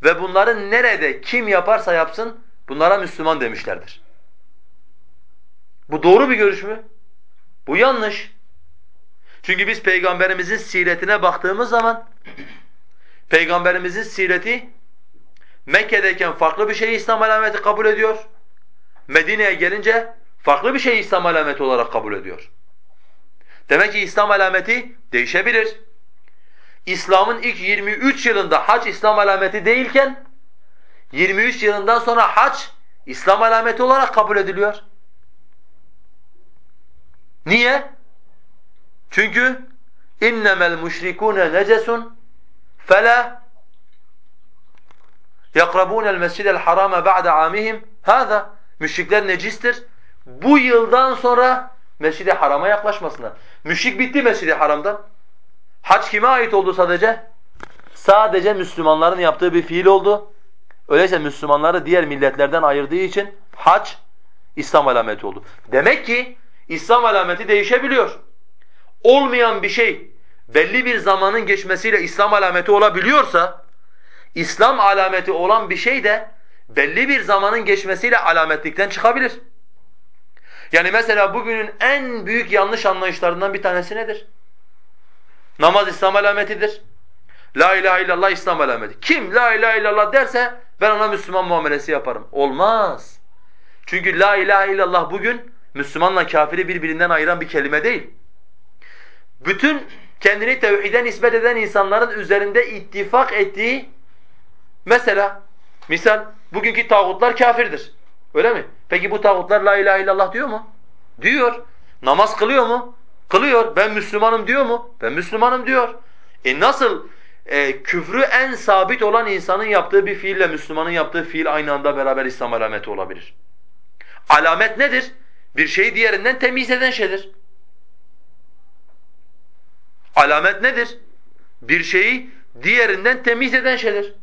ve bunların nerede kim yaparsa yapsın bunlara Müslüman demişlerdir. Bu doğru bir görüş mü? Bu yanlış. Çünkü biz Peygamberimizin siretine baktığımız zaman Peygamberimizin sireti Mekke'deyken farklı bir şeyi İslam alameti kabul ediyor. Medine'ye gelince farklı bir şeyi İslam alameti olarak kabul ediyor. Demek ki İslam alameti değişebilir. İslam'ın ilk 23 yılında hac İslam alameti değilken 23 yılından sonra hac İslam alameti olarak kabul ediliyor. Niye? Çünkü innemel müşrikûne necesun fela yakrabûnel mescidel harame ba'de amihim hâzâ müşrikler necistir. Bu yıldan sonra mescid harama yaklaşmasınlar. Müşrik bitti mescid haramdan. Hac kime ait oldu sadece? Sadece Müslümanların yaptığı bir fiil oldu. Öyleyse Müslümanları diğer milletlerden ayırdığı için hac İslam alameti oldu. Demek ki İslam alameti değişebiliyor. Olmayan bir şey belli bir zamanın geçmesiyle İslam alameti olabiliyorsa İslam alameti olan bir şey de belli bir zamanın geçmesiyle alametlikten çıkabilir. Yani mesela bugünün en büyük yanlış anlayışlarından bir tanesi nedir? Namaz İslam alametidir. La ilahe illallah İslam alameti. Kim la ilahe illallah derse ben ona Müslüman muamelesi yaparım. Olmaz. Çünkü la ilahe illallah bugün Müslümanla kafiri birbirinden ayıran bir kelime değil. Bütün kendini tevhide nispet eden insanların üzerinde ittifak ettiği mesela misal bugünkü tağutlar kafirdir. Öyle mi? Peki bu tağutlar la ilahe illallah diyor mu? Diyor. Namaz kılıyor mu? Kılıyor. Ben Müslümanım diyor mu? Ben Müslümanım diyor. E nasıl e, küfrü en sabit olan insanın yaptığı bir fiille Müslümanın yaptığı fiil aynı anda beraber İslam alameti olabilir? Alamet nedir? Bir şeyi diğerinden temiz eden şeydir. Alamet nedir? Bir şeyi diğerinden temiz eden şeydir.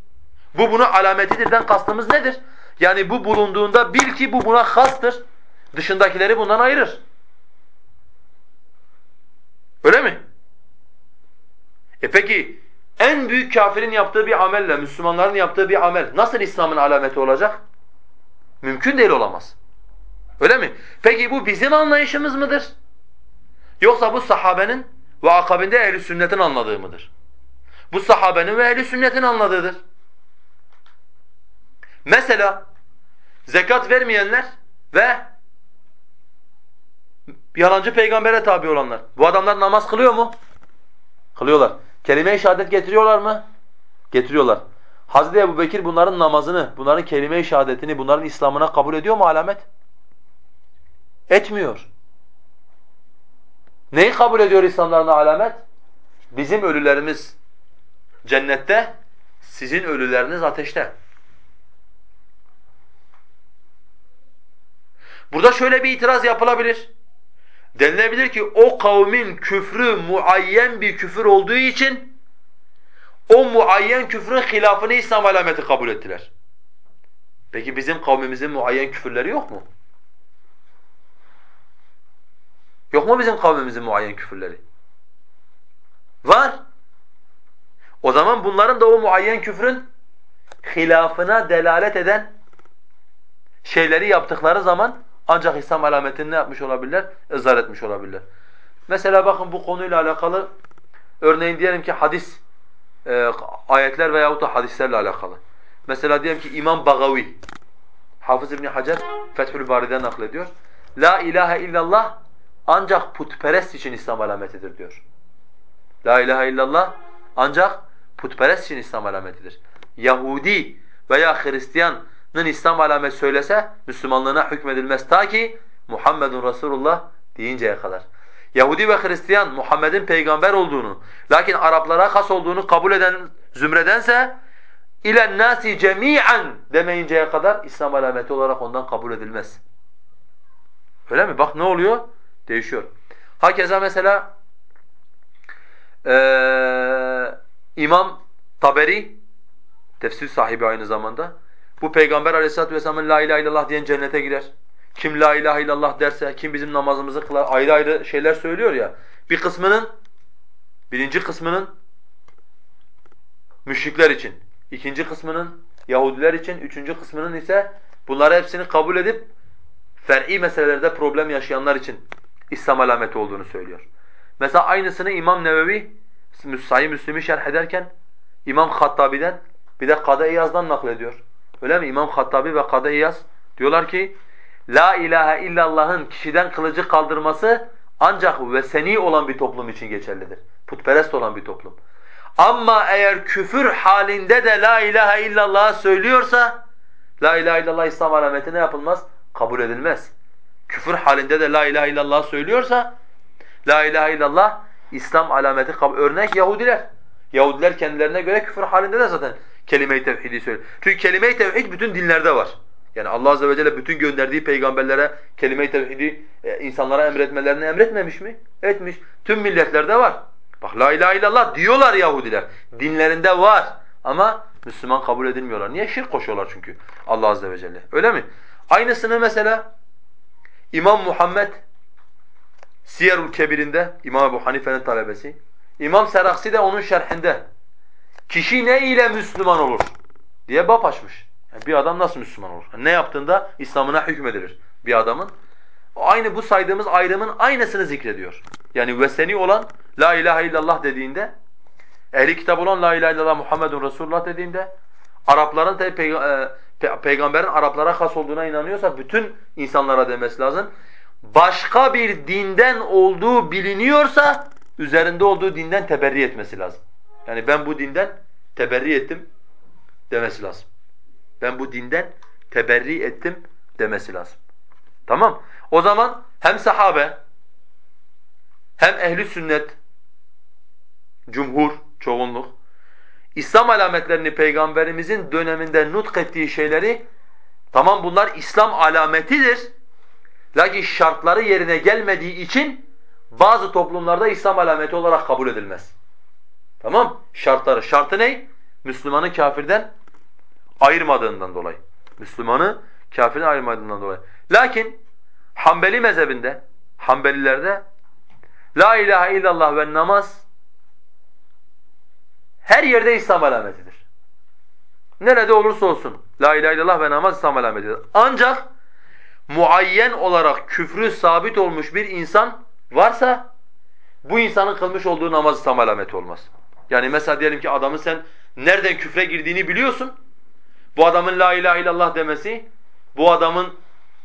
Bu bunu alametidirden kastımız nedir? Yani bu bulunduğunda bil ki bu buna hastır. Dışındakileri bundan ayırır. Öyle mi? E peki en büyük kafirin yaptığı bir amelle Müslümanların yaptığı bir amel nasıl İslam'ın alameti olacak? Mümkün değil olamaz. Öyle mi? Peki bu bizim anlayışımız mıdır? Yoksa bu sahabenin ve akabinde ehli sünnetin anladığı mıdır? Bu sahabenin ve ehli sünnetin anladığıdır. Mesela zekat vermeyenler ve yalancı peygambere tabi olanlar. Bu adamlar namaz kılıyor mu? Kılıyorlar. Kelime-i şehadet getiriyorlar mı? Getiriyorlar. Hazreti Ebu Bekir bunların namazını, bunların kelime-i şehadetini, bunların İslam'ına kabul ediyor mu alamet? Etmiyor. Neyi kabul ediyor İslamlarına alamet? Bizim ölülerimiz cennette, sizin ölüleriniz ateşte. Burada şöyle bir itiraz yapılabilir. Denilebilir ki o kavmin küfrü muayyen bir küfür olduğu için o muayyen küfrün hilafını İslam alameti kabul ettiler. Peki bizim kavmimizin muayyen küfürleri yok mu? Yok mu bizim kavmimizin muayyen küfürleri? Var. O zaman bunların da o muayyen küfrün hilafına delalet eden şeyleri yaptıkları zaman ancak İslam alametini ne yapmış olabilirler? Izhar etmiş olabilirler. Mesela bakın bu konuyla alakalı örneğin diyelim ki hadis e, ayetler veyahut da hadislerle alakalı. Mesela diyelim ki İmam Bagavi Hafız İbn Hacer Fethül Bari'den naklediyor. La ilahe illallah ancak putperest için İslam alametidir diyor. La ilahe illallah ancak putperest için İslam alametidir. Yahudi veya Hristiyanın İslam alameti söylese Müslümanlığına hükmedilmez ta ki Muhammedun Resulullah deyinceye kadar. Yahudi ve Hristiyan Muhammed'in peygamber olduğunu lakin Araplara has olduğunu kabul eden zümredense ilen nasi cemi'an demeyinceye kadar İslam alameti olarak ondan kabul edilmez. Öyle mi? Bak ne oluyor? Değişiyor. Hakeza mesela ee, İmam Taberi tefsir sahibi aynı zamanda bu peygamber aleyhissalatu vesselamın la ilahe illallah diyen cennete girer. Kim la ilahe illallah derse, kim bizim namazımızı kılar, ayrı ayrı şeyler söylüyor ya. Bir kısmının, birinci kısmının müşrikler için, ikinci kısmının Yahudiler için, üçüncü kısmının ise bunları hepsini kabul edip fer'i meselelerde problem yaşayanlar için İslam alameti olduğunu söylüyor. Mesela aynısını İmam Nevevi Sahih Müslim'i şerh ederken İmam Hattabi'den bir de Kadı İyaz'dan naklediyor. Öyle mi? İmam Hattabi ve Kadı İyaz diyorlar ki La ilahe illallah'ın kişiden kılıcı kaldırması ancak veseni olan bir toplum için geçerlidir. Putperest olan bir toplum. Ama eğer küfür halinde de la ilahe illallah söylüyorsa la ilahe illallah İslam alameti ne yapılmaz? Kabul edilmez. Küfür halinde de la ilahe illallah söylüyorsa la ilahe illallah İslam alameti kabul. Örnek Yahudiler. Yahudiler kendilerine göre küfür halinde de zaten kelime-i tevhidi söylüyor. Çünkü kelime-i tevhid bütün dinlerde var. Yani Allah azze ve celle bütün gönderdiği peygamberlere kelime-i tevhidi e, insanlara emretmelerini emretmemiş mi? Etmiş. Tüm milletlerde var. Bak la ilahe illallah diyorlar Yahudiler. Dinlerinde var ama Müslüman kabul edilmiyorlar. Niye? Şirk koşuyorlar çünkü Allah azze ve celle. Öyle mi? Aynısını mesela İmam Muhammed Siyerul Kebir'inde İmam Ebu Hanife'nin talebesi. İmam Seraksi de onun şerhinde kişi ne ile Müslüman olur diye bap açmış. Yani bir adam nasıl Müslüman olur? ne yaptığında İslam'ına hükmedilir bir adamın. Aynı bu saydığımız ayrımın aynısını zikrediyor. Yani veseni olan la ilahe illallah dediğinde, ehli kitap olan la ilahe illallah Muhammedun Resulullah dediğinde, Arapların pey e, pe peygamberin Araplara has olduğuna inanıyorsa bütün insanlara demesi lazım. Başka bir dinden olduğu biliniyorsa üzerinde olduğu dinden teberri etmesi lazım. Yani ben bu dinden teberri ettim demesi lazım. Ben bu dinden teberri ettim demesi lazım. Tamam? O zaman hem sahabe hem ehli sünnet cumhur, çoğunluk İslam alametlerini peygamberimizin döneminde nutk ettiği şeyleri tamam bunlar İslam alametidir. Lakin şartları yerine gelmediği için bazı toplumlarda İslam alameti olarak kabul edilmez. Tamam? Şartları. Şartı ne? Müslümanı kafirden ayırmadığından dolayı. Müslümanı kafirden ayırmadığından dolayı. Lakin Hanbeli mezhebinde, Hanbelilerde La ilahe illallah ve namaz her yerde İslam alametidir. Nerede olursa olsun La ilahe illallah ve namaz İslam alametidir. Ancak muayyen olarak küfrü sabit olmuş bir insan varsa bu insanın kılmış olduğu namaz İslam alameti olmaz. Yani mesela diyelim ki adamın sen nereden küfre girdiğini biliyorsun. Bu adamın la ilahe illallah demesi, bu adamın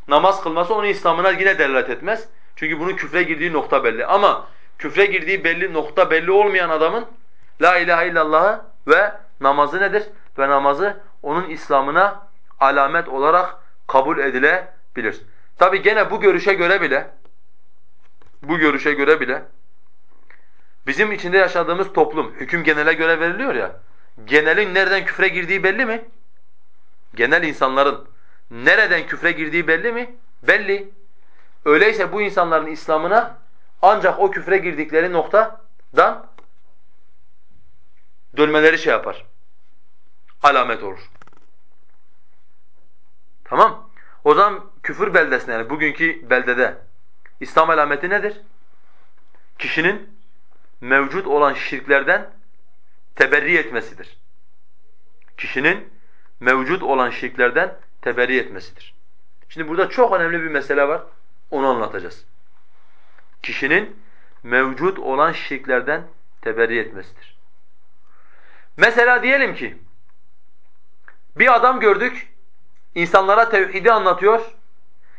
namaz kılması onun İslam'ına yine delalet etmez. Çünkü bunun küfre girdiği nokta belli. Ama küfre girdiği belli nokta belli olmayan adamın la ilahe illallahı ve namazı nedir? Ve namazı onun İslam'ına alamet olarak kabul edilebilir. Tabi gene bu görüşe göre bile bu görüşe göre bile Bizim içinde yaşadığımız toplum hüküm genele göre veriliyor ya. Genelin nereden küfre girdiği belli mi? Genel insanların nereden küfre girdiği belli mi? Belli. Öyleyse bu insanların İslam'ına ancak o küfre girdikleri noktadan dönmeleri şey yapar. Alamet olur. Tamam. O zaman küfür beldesine yani bugünkü beldede İslam alameti nedir? Kişinin mevcut olan şirklerden teberri etmesidir. Kişinin mevcut olan şirklerden teberri etmesidir. Şimdi burada çok önemli bir mesele var. Onu anlatacağız. Kişinin mevcut olan şirklerden teberri etmesidir. Mesela diyelim ki bir adam gördük, insanlara tevhidi anlatıyor,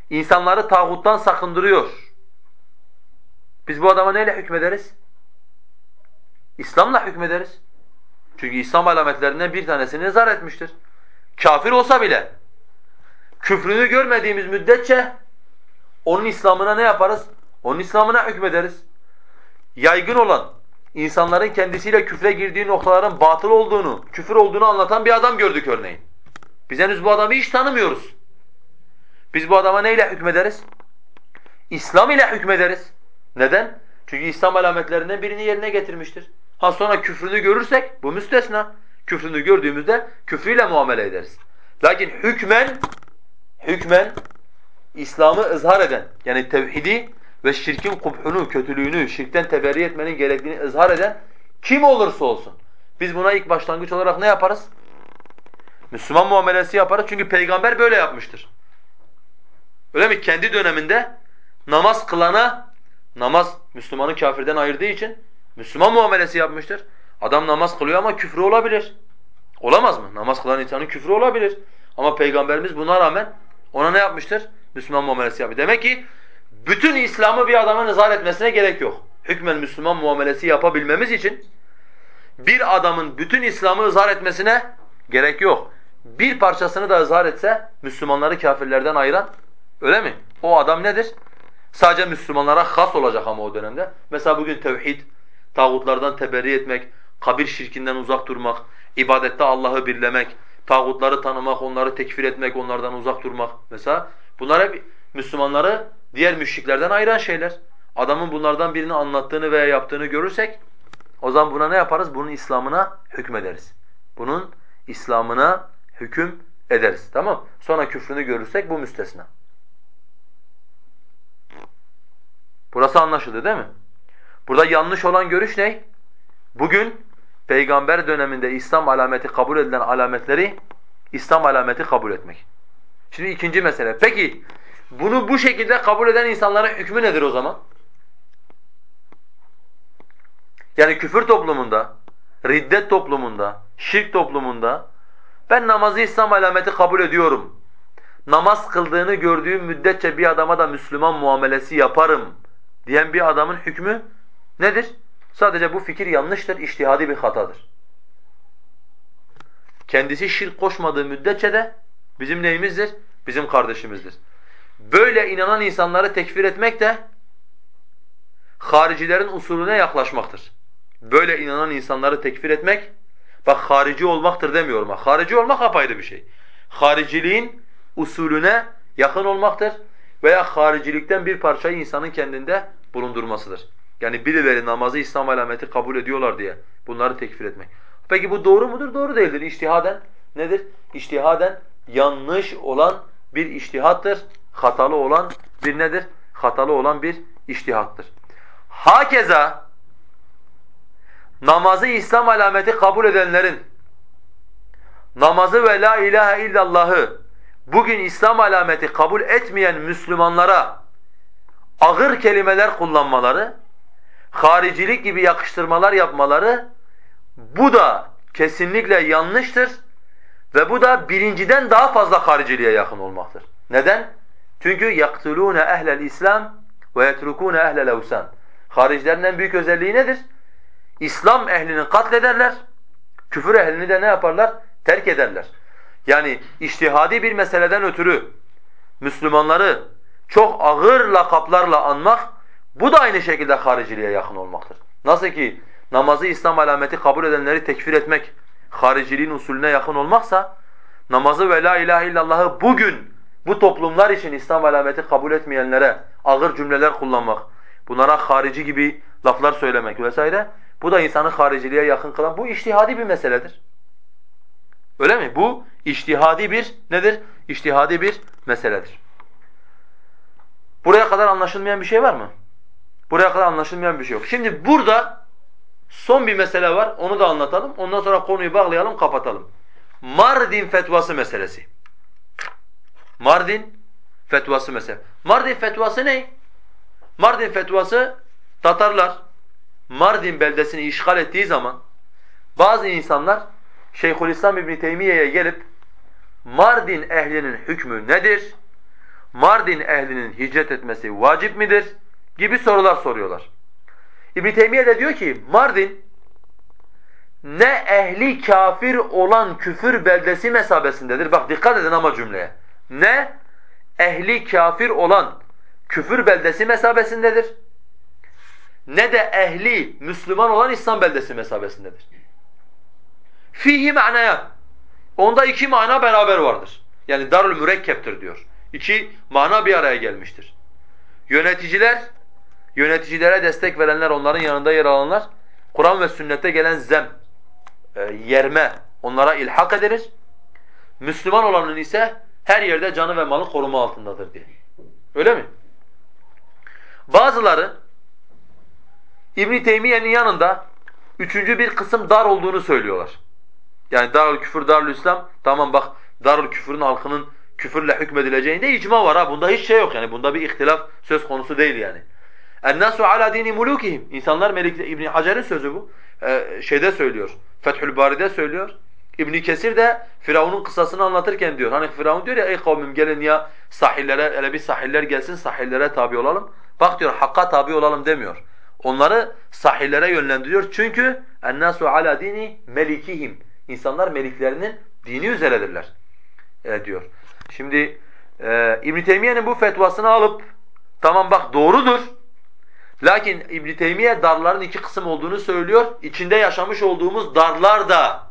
insanları tağuttan sakındırıyor. Biz bu adama neyle hükmederiz? İslam'la hükmederiz. Çünkü İslam alametlerinden bir tanesini zar etmiştir. Kafir olsa bile küfrünü görmediğimiz müddetçe onun İslam'ına ne yaparız? Onun İslam'ına hükmederiz. Yaygın olan, insanların kendisiyle küfre girdiği noktaların batıl olduğunu, küfür olduğunu anlatan bir adam gördük örneğin. Biz henüz bu adamı hiç tanımıyoruz. Biz bu adama neyle hükmederiz? İslam ile hükmederiz. Neden? Çünkü İslam alametlerinden birini yerine getirmiştir. Ha sonra küfrünü görürsek bu müstesna. Küfrünü gördüğümüzde küfrüyle muamele ederiz. Lakin hükmen hükmen İslam'ı ızhar eden yani tevhidi ve şirkin kubhunu, kötülüğünü, şirkten teberri etmenin gerektiğini ızhar eden kim olursa olsun. Biz buna ilk başlangıç olarak ne yaparız? Müslüman muamelesi yaparız çünkü peygamber böyle yapmıştır. Öyle mi? Kendi döneminde namaz kılana, namaz Müslümanı kafirden ayırdığı için Müslüman muamelesi yapmıştır. Adam namaz kılıyor ama küfrü olabilir. Olamaz mı? Namaz kılan insanın küfrü olabilir. Ama Peygamberimiz buna rağmen ona ne yapmıştır? Müslüman muamelesi yapıyor. Demek ki bütün İslam'ı bir adamın izah etmesine gerek yok. Hükmen Müslüman muamelesi yapabilmemiz için bir adamın bütün İslam'ı izah etmesine gerek yok. Bir parçasını da izah etse Müslümanları kafirlerden ayıran öyle mi? O adam nedir? Sadece Müslümanlara has olacak ama o dönemde. Mesela bugün tevhid, tağutlardan teberri etmek, kabir şirkinden uzak durmak, ibadette Allah'ı birlemek, tağutları tanımak, onları tekfir etmek, onlardan uzak durmak mesela bunlar hep Müslümanları diğer müşriklerden ayıran şeyler. Adamın bunlardan birini anlattığını veya yaptığını görürsek o zaman buna ne yaparız? Bunun İslam'ına hükmederiz. Bunun İslam'ına hüküm ederiz. Tamam? Sonra küfrünü görürsek bu müstesna. Burası anlaşıldı değil mi? Burada yanlış olan görüş ne? Bugün peygamber döneminde İslam alameti kabul edilen alametleri İslam alameti kabul etmek. Şimdi ikinci mesele. Peki bunu bu şekilde kabul eden insanların hükmü nedir o zaman? Yani küfür toplumunda, riddet toplumunda, şirk toplumunda ben namazı İslam alameti kabul ediyorum. Namaz kıldığını gördüğüm müddetçe bir adama da Müslüman muamelesi yaparım diyen bir adamın hükmü nedir? Sadece bu fikir yanlıştır, iştihadi bir hatadır. Kendisi şirk koşmadığı müddetçe de bizim neyimizdir? Bizim kardeşimizdir. Böyle inanan insanları tekfir etmek de haricilerin usulüne yaklaşmaktır. Böyle inanan insanları tekfir etmek, bak harici olmaktır demiyorum. Harici olmak apayrı bir şey. Hariciliğin usulüne yakın olmaktır veya haricilikten bir parçayı insanın kendinde bulundurmasıdır. Yani birileri namazı İslam alameti kabul ediyorlar diye bunları tekfir etmek. Peki bu doğru mudur? Doğru değildir. İçtihaden nedir? İçtihaden yanlış olan bir içtihattır. Hatalı olan bir nedir? Hatalı olan bir içtihattır. Hakeza namazı İslam alameti kabul edenlerin namazı ve la ilahe illallah'ı bugün İslam alameti kabul etmeyen Müslümanlara ağır kelimeler kullanmaları, haricilik gibi yakıştırmalar yapmaları bu da kesinlikle yanlıştır ve bu da birinciden daha fazla hariciliğe yakın olmaktır. Neden? Çünkü yaktulûne ehlel İslam ve yetrukûne ehlel evsan. Haricilerin en büyük özelliği nedir? İslam ehlini katlederler, küfür ehlini de ne yaparlar? Terk ederler. Yani iştihadi bir meseleden ötürü Müslümanları çok ağır lakaplarla anmak bu da aynı şekilde hariciliğe yakın olmaktır. Nasıl ki namazı İslam alameti kabul edenleri tekfir etmek hariciliğin usulüne yakın olmaksa namazı ve la ilahe illallah'ı bugün bu toplumlar için İslam alameti kabul etmeyenlere ağır cümleler kullanmak, bunlara harici gibi laflar söylemek vesaire bu da insanı hariciliğe yakın kılan bu iştihadi bir meseledir. Öyle mi? Bu iştihadi bir nedir? İştihadi bir meseledir. Buraya kadar anlaşılmayan bir şey var mı? Buraya kadar anlaşılmayan bir şey yok. Şimdi burada son bir mesele var. Onu da anlatalım. Ondan sonra konuyu bağlayalım, kapatalım. Mardin fetvası meselesi. Mardin fetvası meselesi. Mardin fetvası ne? Mardin fetvası Tatarlar Mardin beldesini işgal ettiği zaman bazı insanlar Şeyhülislam İbn Teymiye'ye gelip Mardin ehlinin hükmü nedir? Mardin ehlinin hicret etmesi vacip midir? Gibi sorular soruyorlar. İbn Teymiye de diyor ki Mardin ne ehli kafir olan küfür beldesi mesabesindedir. Bak dikkat edin ama cümleye. Ne ehli kafir olan küfür beldesi mesabesindedir. Ne de ehli Müslüman olan İslam beldesi mesabesindedir. Fihi manaya. Onda iki mana beraber vardır. Yani darül mürekkeptir diyor. İki mana bir araya gelmiştir. Yöneticiler, yöneticilere destek verenler, onların yanında yer alanlar, Kur'an ve sünnette gelen zem, e, yerme onlara ilhak edilir. Müslüman olanın ise her yerde canı ve malı koruma altındadır diye. Öyle mi? Bazıları İbn Teymiye'nin yanında üçüncü bir kısım dar olduğunu söylüyorlar. Yani darül küfür, darül İslam tamam bak darül küfürün halkının küfürle hükmedileceğinde icma var ha. Bunda hiç şey yok yani. Bunda bir ihtilaf söz konusu değil yani. اَنَّاسُ عَلَى دِينِ مُلُوكِهِمْ İnsanlar Melik İbn Hacer'in sözü bu. Ee, şeyde söylüyor. Fethül Bari'de söylüyor. İbn Kesir de Firavun'un kıssasını anlatırken diyor. Hani Firavun diyor ya ey kavmim gelin ya sahillere hele bir sahiller gelsin sahillere tabi olalım. Bak diyor hakka tabi olalım demiyor. Onları sahillere yönlendiriyor. Çünkü ennasu ala dini melikihim. İnsanlar meliklerinin dini üzeredirler e, diyor. Şimdi e, İbn Teymiye'nin bu fetvasını alıp tamam bak doğrudur. Lakin İbn Teymiye darların iki kısım olduğunu söylüyor. İçinde yaşamış olduğumuz darlar da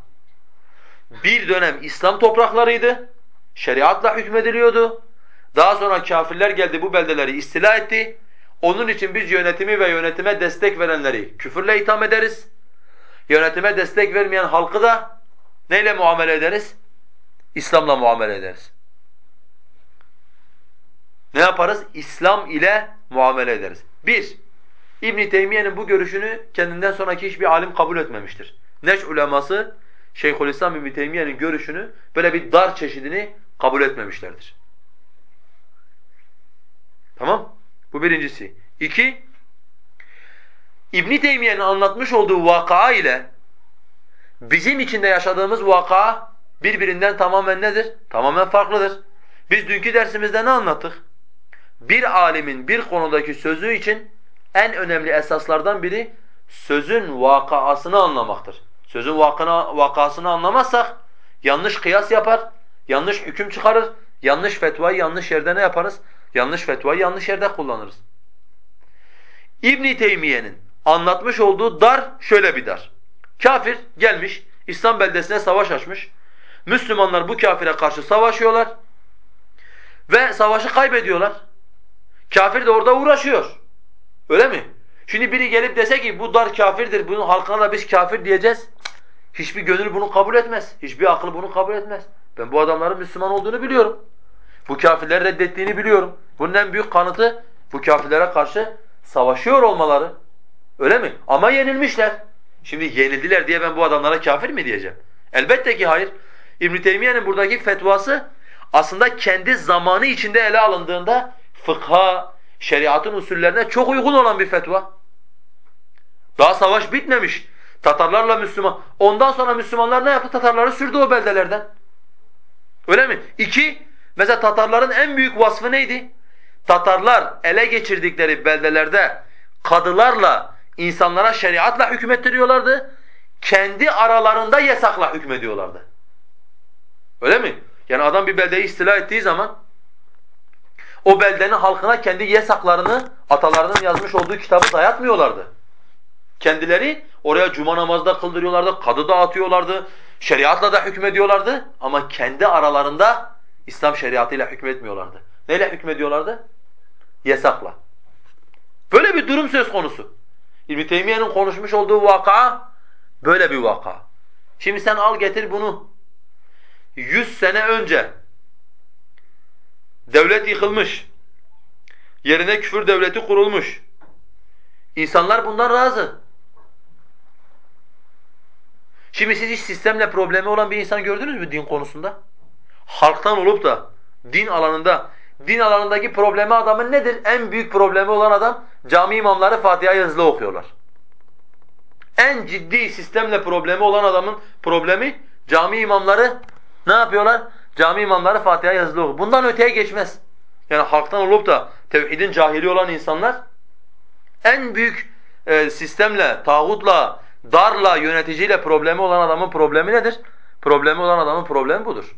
bir dönem İslam topraklarıydı. Şeriatla hükmediliyordu. Daha sonra kafirler geldi bu beldeleri istila etti. Onun için biz yönetimi ve yönetime destek verenleri küfürle itham ederiz. Yönetime destek vermeyen halkı da neyle muamele ederiz? İslam'la muamele ederiz. Ne yaparız? İslam ile muamele ederiz. Bir, İbn Teymiye'nin bu görüşünü kendinden sonraki hiçbir alim kabul etmemiştir. Neş uleması Şeyhülislam İbn Teymiye'nin görüşünü böyle bir dar çeşidini kabul etmemişlerdir. Tamam? Bu birincisi. İki, İbn Teymiye'nin anlatmış olduğu vaka ile bizim içinde yaşadığımız vaka birbirinden tamamen nedir? Tamamen farklıdır. Biz dünkü dersimizde ne anlattık? Bir alimin bir konudaki sözü için en önemli esaslardan biri sözün vakasını anlamaktır. Sözün vakına, vakasını anlamazsak yanlış kıyas yapar, yanlış hüküm çıkarır, yanlış fetvayı yanlış yerde ne yaparız? Yanlış fetvayı yanlış yerde kullanırız. İbn Teymiye'nin anlatmış olduğu dar şöyle bir dar. Kafir gelmiş, İslam beldesine savaş açmış. Müslümanlar bu kafire karşı savaşıyorlar ve savaşı kaybediyorlar. Kafir de orada uğraşıyor. Öyle mi? Şimdi biri gelip dese ki bu dar kafirdir, bunun halkına da biz kafir diyeceğiz. Hiçbir gönül bunu kabul etmez. Hiçbir akıl bunu kabul etmez. Ben bu adamların Müslüman olduğunu biliyorum. Bu kafirleri reddettiğini biliyorum. Bunun en büyük kanıtı bu kafirlere karşı savaşıyor olmaları. Öyle mi? Ama yenilmişler. Şimdi yenildiler diye ben bu adamlara kafir mi diyeceğim? Elbette ki hayır. İbn Teymiyye'nin buradaki fetvası aslında kendi zamanı içinde ele alındığında fıkha, şeriatın usullerine çok uygun olan bir fetva. Daha savaş bitmemiş. Tatarlarla Müslüman. Ondan sonra Müslümanlar ne yaptı? Tatarları sürdü o beldelerden. Öyle mi? İki, mesela Tatarların en büyük vasfı neydi? Tatarlar ele geçirdikleri beldelerde kadılarla insanlara şeriatla hükmettiriyorlardı. Kendi aralarında yasakla hükmediyorlardı. Öyle mi? Yani adam bir beldeyi istila ettiği zaman o beldenin halkına kendi yasaklarını atalarının yazmış olduğu kitabı dayatmıyorlardı. Kendileri oraya cuma namazı da kıldırıyorlardı, kadı da atıyorlardı, şeriatla da hükmediyorlardı ama kendi aralarında İslam şeriatıyla hükmetmiyorlardı. Neyle hükmediyorlardı? Yasakla. Böyle bir durum söz konusu. İbn Teymiye'nin konuşmuş olduğu vaka böyle bir vaka. Şimdi sen al getir bunu. 100 sene önce devlet yıkılmış. Yerine küfür devleti kurulmuş. İnsanlar bundan razı. Şimdi siz hiç sistemle problemi olan bir insan gördünüz mü din konusunda? Halktan olup da din alanında, din alanındaki problemi adamın nedir? En büyük problemi olan adam cami imamları Fatiha'yı hızlı okuyorlar. En ciddi sistemle problemi olan adamın problemi cami imamları ne yapıyorlar? Cami imamları Fatiha'yı hızlı okuyor. Bundan öteye geçmez. Yani halktan olup da tevhidin cahili olan insanlar en büyük e, sistemle, tağutla, darla, yöneticiyle problemi olan adamın problemi nedir? Problemi olan adamın problemi budur.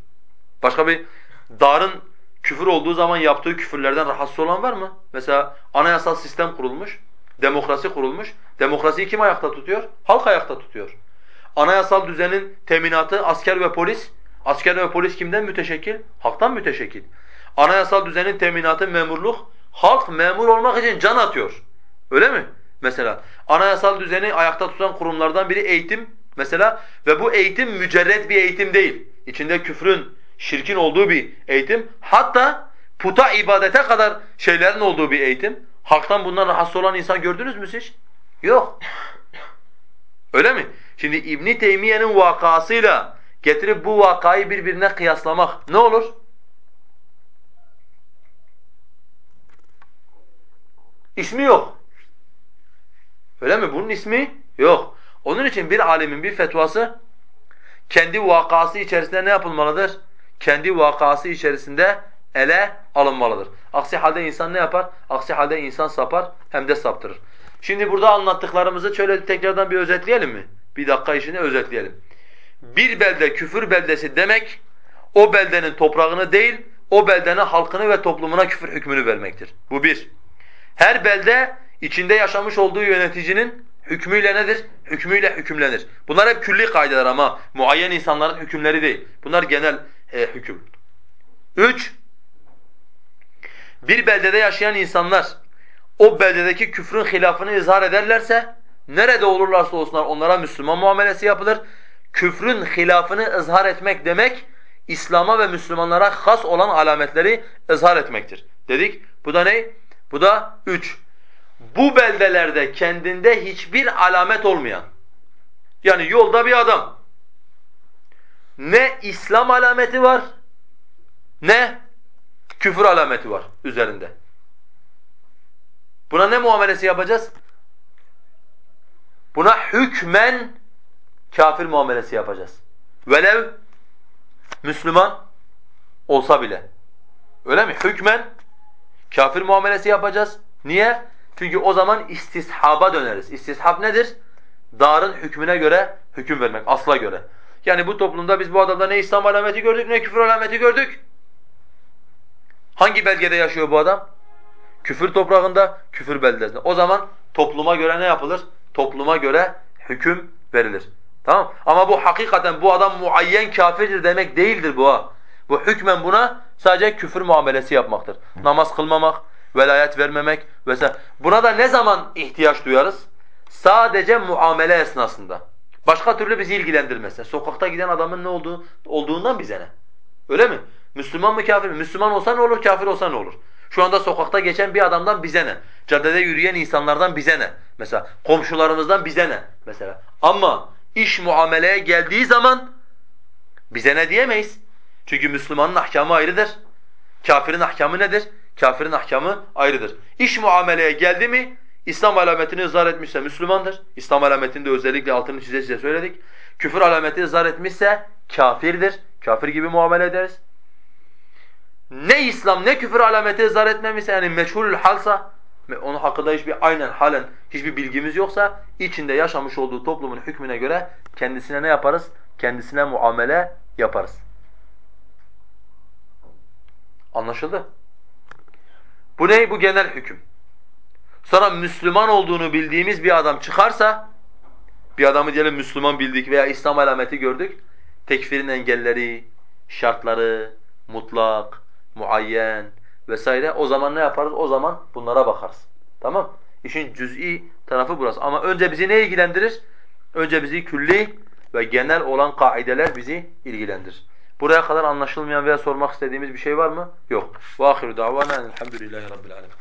Başka bir darın küfür olduğu zaman yaptığı küfürlerden rahatsız olan var mı? Mesela anayasal sistem kurulmuş, demokrasi kurulmuş. Demokrasiyi kim ayakta tutuyor? Halk ayakta tutuyor. Anayasal düzenin teminatı asker ve polis. Asker ve polis kimden müteşekkil? Halktan müteşekkil. Anayasal düzenin teminatı memurluk. Halk memur olmak için can atıyor. Öyle mi? Mesela anayasal düzeni ayakta tutan kurumlardan biri eğitim mesela ve bu eğitim mücerred bir eğitim değil. İçinde küfrün, şirkin olduğu bir eğitim. Hatta puta ibadete kadar şeylerin olduğu bir eğitim. Halktan bundan rahatsız olan insan gördünüz mü siz? Yok. Öyle mi? Şimdi İbn Teymiye'nin vakasıyla getirip bu vakayı birbirine kıyaslamak ne olur? İsmi yok. Öyle mi? Bunun ismi yok. Onun için bir alimin bir fetvası kendi vakası içerisinde ne yapılmalıdır? Kendi vakası içerisinde ele alınmalıdır. Aksi halde insan ne yapar? Aksi halde insan sapar hem de saptırır. Şimdi burada anlattıklarımızı şöyle tekrardan bir özetleyelim mi? Bir dakika işini özetleyelim. Bir belde küfür beldesi demek o beldenin toprağını değil, o beldenin halkını ve toplumuna küfür hükmünü vermektir. Bu bir. Her belde içinde yaşamış olduğu yöneticinin hükmüyle nedir? Hükmüyle hükümlenir. Bunlar hep külli kaideler ama muayyen insanların hükümleri değil. Bunlar genel e, hüküm. Üç, bir beldede yaşayan insanlar o beldedeki küfrün hilafını izhar ederlerse nerede olurlarsa olsunlar onlara Müslüman muamelesi yapılır. Küfrün hilafını izhar etmek demek İslam'a ve Müslümanlara has olan alametleri izhar etmektir. Dedik. Bu da ne? Bu da üç. Bu beldelerde kendinde hiçbir alamet olmayan yani yolda bir adam ne İslam alameti var ne küfür alameti var üzerinde. Buna ne muamelesi yapacağız? Buna hükmen kafir muamelesi yapacağız. Velev Müslüman olsa bile. Öyle mi? Hükmen kafir muamelesi yapacağız. Niye? Çünkü o zaman istishaba döneriz. İstishab nedir? Darın hükmüne göre hüküm vermek, asla göre. Yani bu toplumda biz bu adamda ne İslam alameti gördük ne küfür alameti gördük. Hangi belgede yaşıyor bu adam? Küfür toprağında, küfür beldesinde. O zaman topluma göre ne yapılır? Topluma göre hüküm verilir. Tamam? Ama bu hakikaten bu adam muayyen kafirdir demek değildir bu ha. Bu hükmen buna sadece küfür muamelesi yapmaktır. Namaz kılmamak, velayet vermemek vesaire. Buna da ne zaman ihtiyaç duyarız? Sadece muamele esnasında. Başka türlü bizi ilgilendirmezse. Sokakta giden adamın ne olduğu olduğundan bize ne? Öyle mi? Müslüman mı kafir mi? Müslüman olsa ne olur, kafir olsa ne olur? Şu anda sokakta geçen bir adamdan bize ne? Caddede yürüyen insanlardan bize ne? Mesela komşularımızdan bize ne? Mesela. Ama iş muameleye geldiği zaman bize ne diyemeyiz. Çünkü Müslümanın ahkamı ayrıdır. Kafirin ahkamı nedir? Kafirin ahkamı ayrıdır. İş muameleye geldi mi İslam alametini ızhar etmişse Müslümandır. İslam alametini de özellikle altını çize çize söyledik. Küfür alameti ızhar etmişse kafirdir. Kafir gibi muamele ederiz. Ne İslam ne küfür alameti ızhar etmemişse yani meşhurul halsa onun hakkında hiçbir aynen halen hiçbir bilgimiz yoksa içinde yaşamış olduğu toplumun hükmüne göre kendisine ne yaparız? Kendisine muamele yaparız. Anlaşıldı? Bu ne? Bu genel hüküm. Sonra Müslüman olduğunu bildiğimiz bir adam çıkarsa Bir adamı diyelim Müslüman bildik veya İslam alameti gördük. Tekfirin engelleri, şartları, mutlak, muayyen vesaire o zaman ne yaparız? O zaman bunlara bakarız. Tamam? İşin cüz'i tarafı burası. Ama önce bizi ne ilgilendirir? Önce bizi külli ve genel olan kaideler bizi ilgilendirir. Buraya kadar anlaşılmayan veya sormak istediğimiz bir şey var mı? Yok. Ve ahiru davana elhamdülillahi rabbil alemin.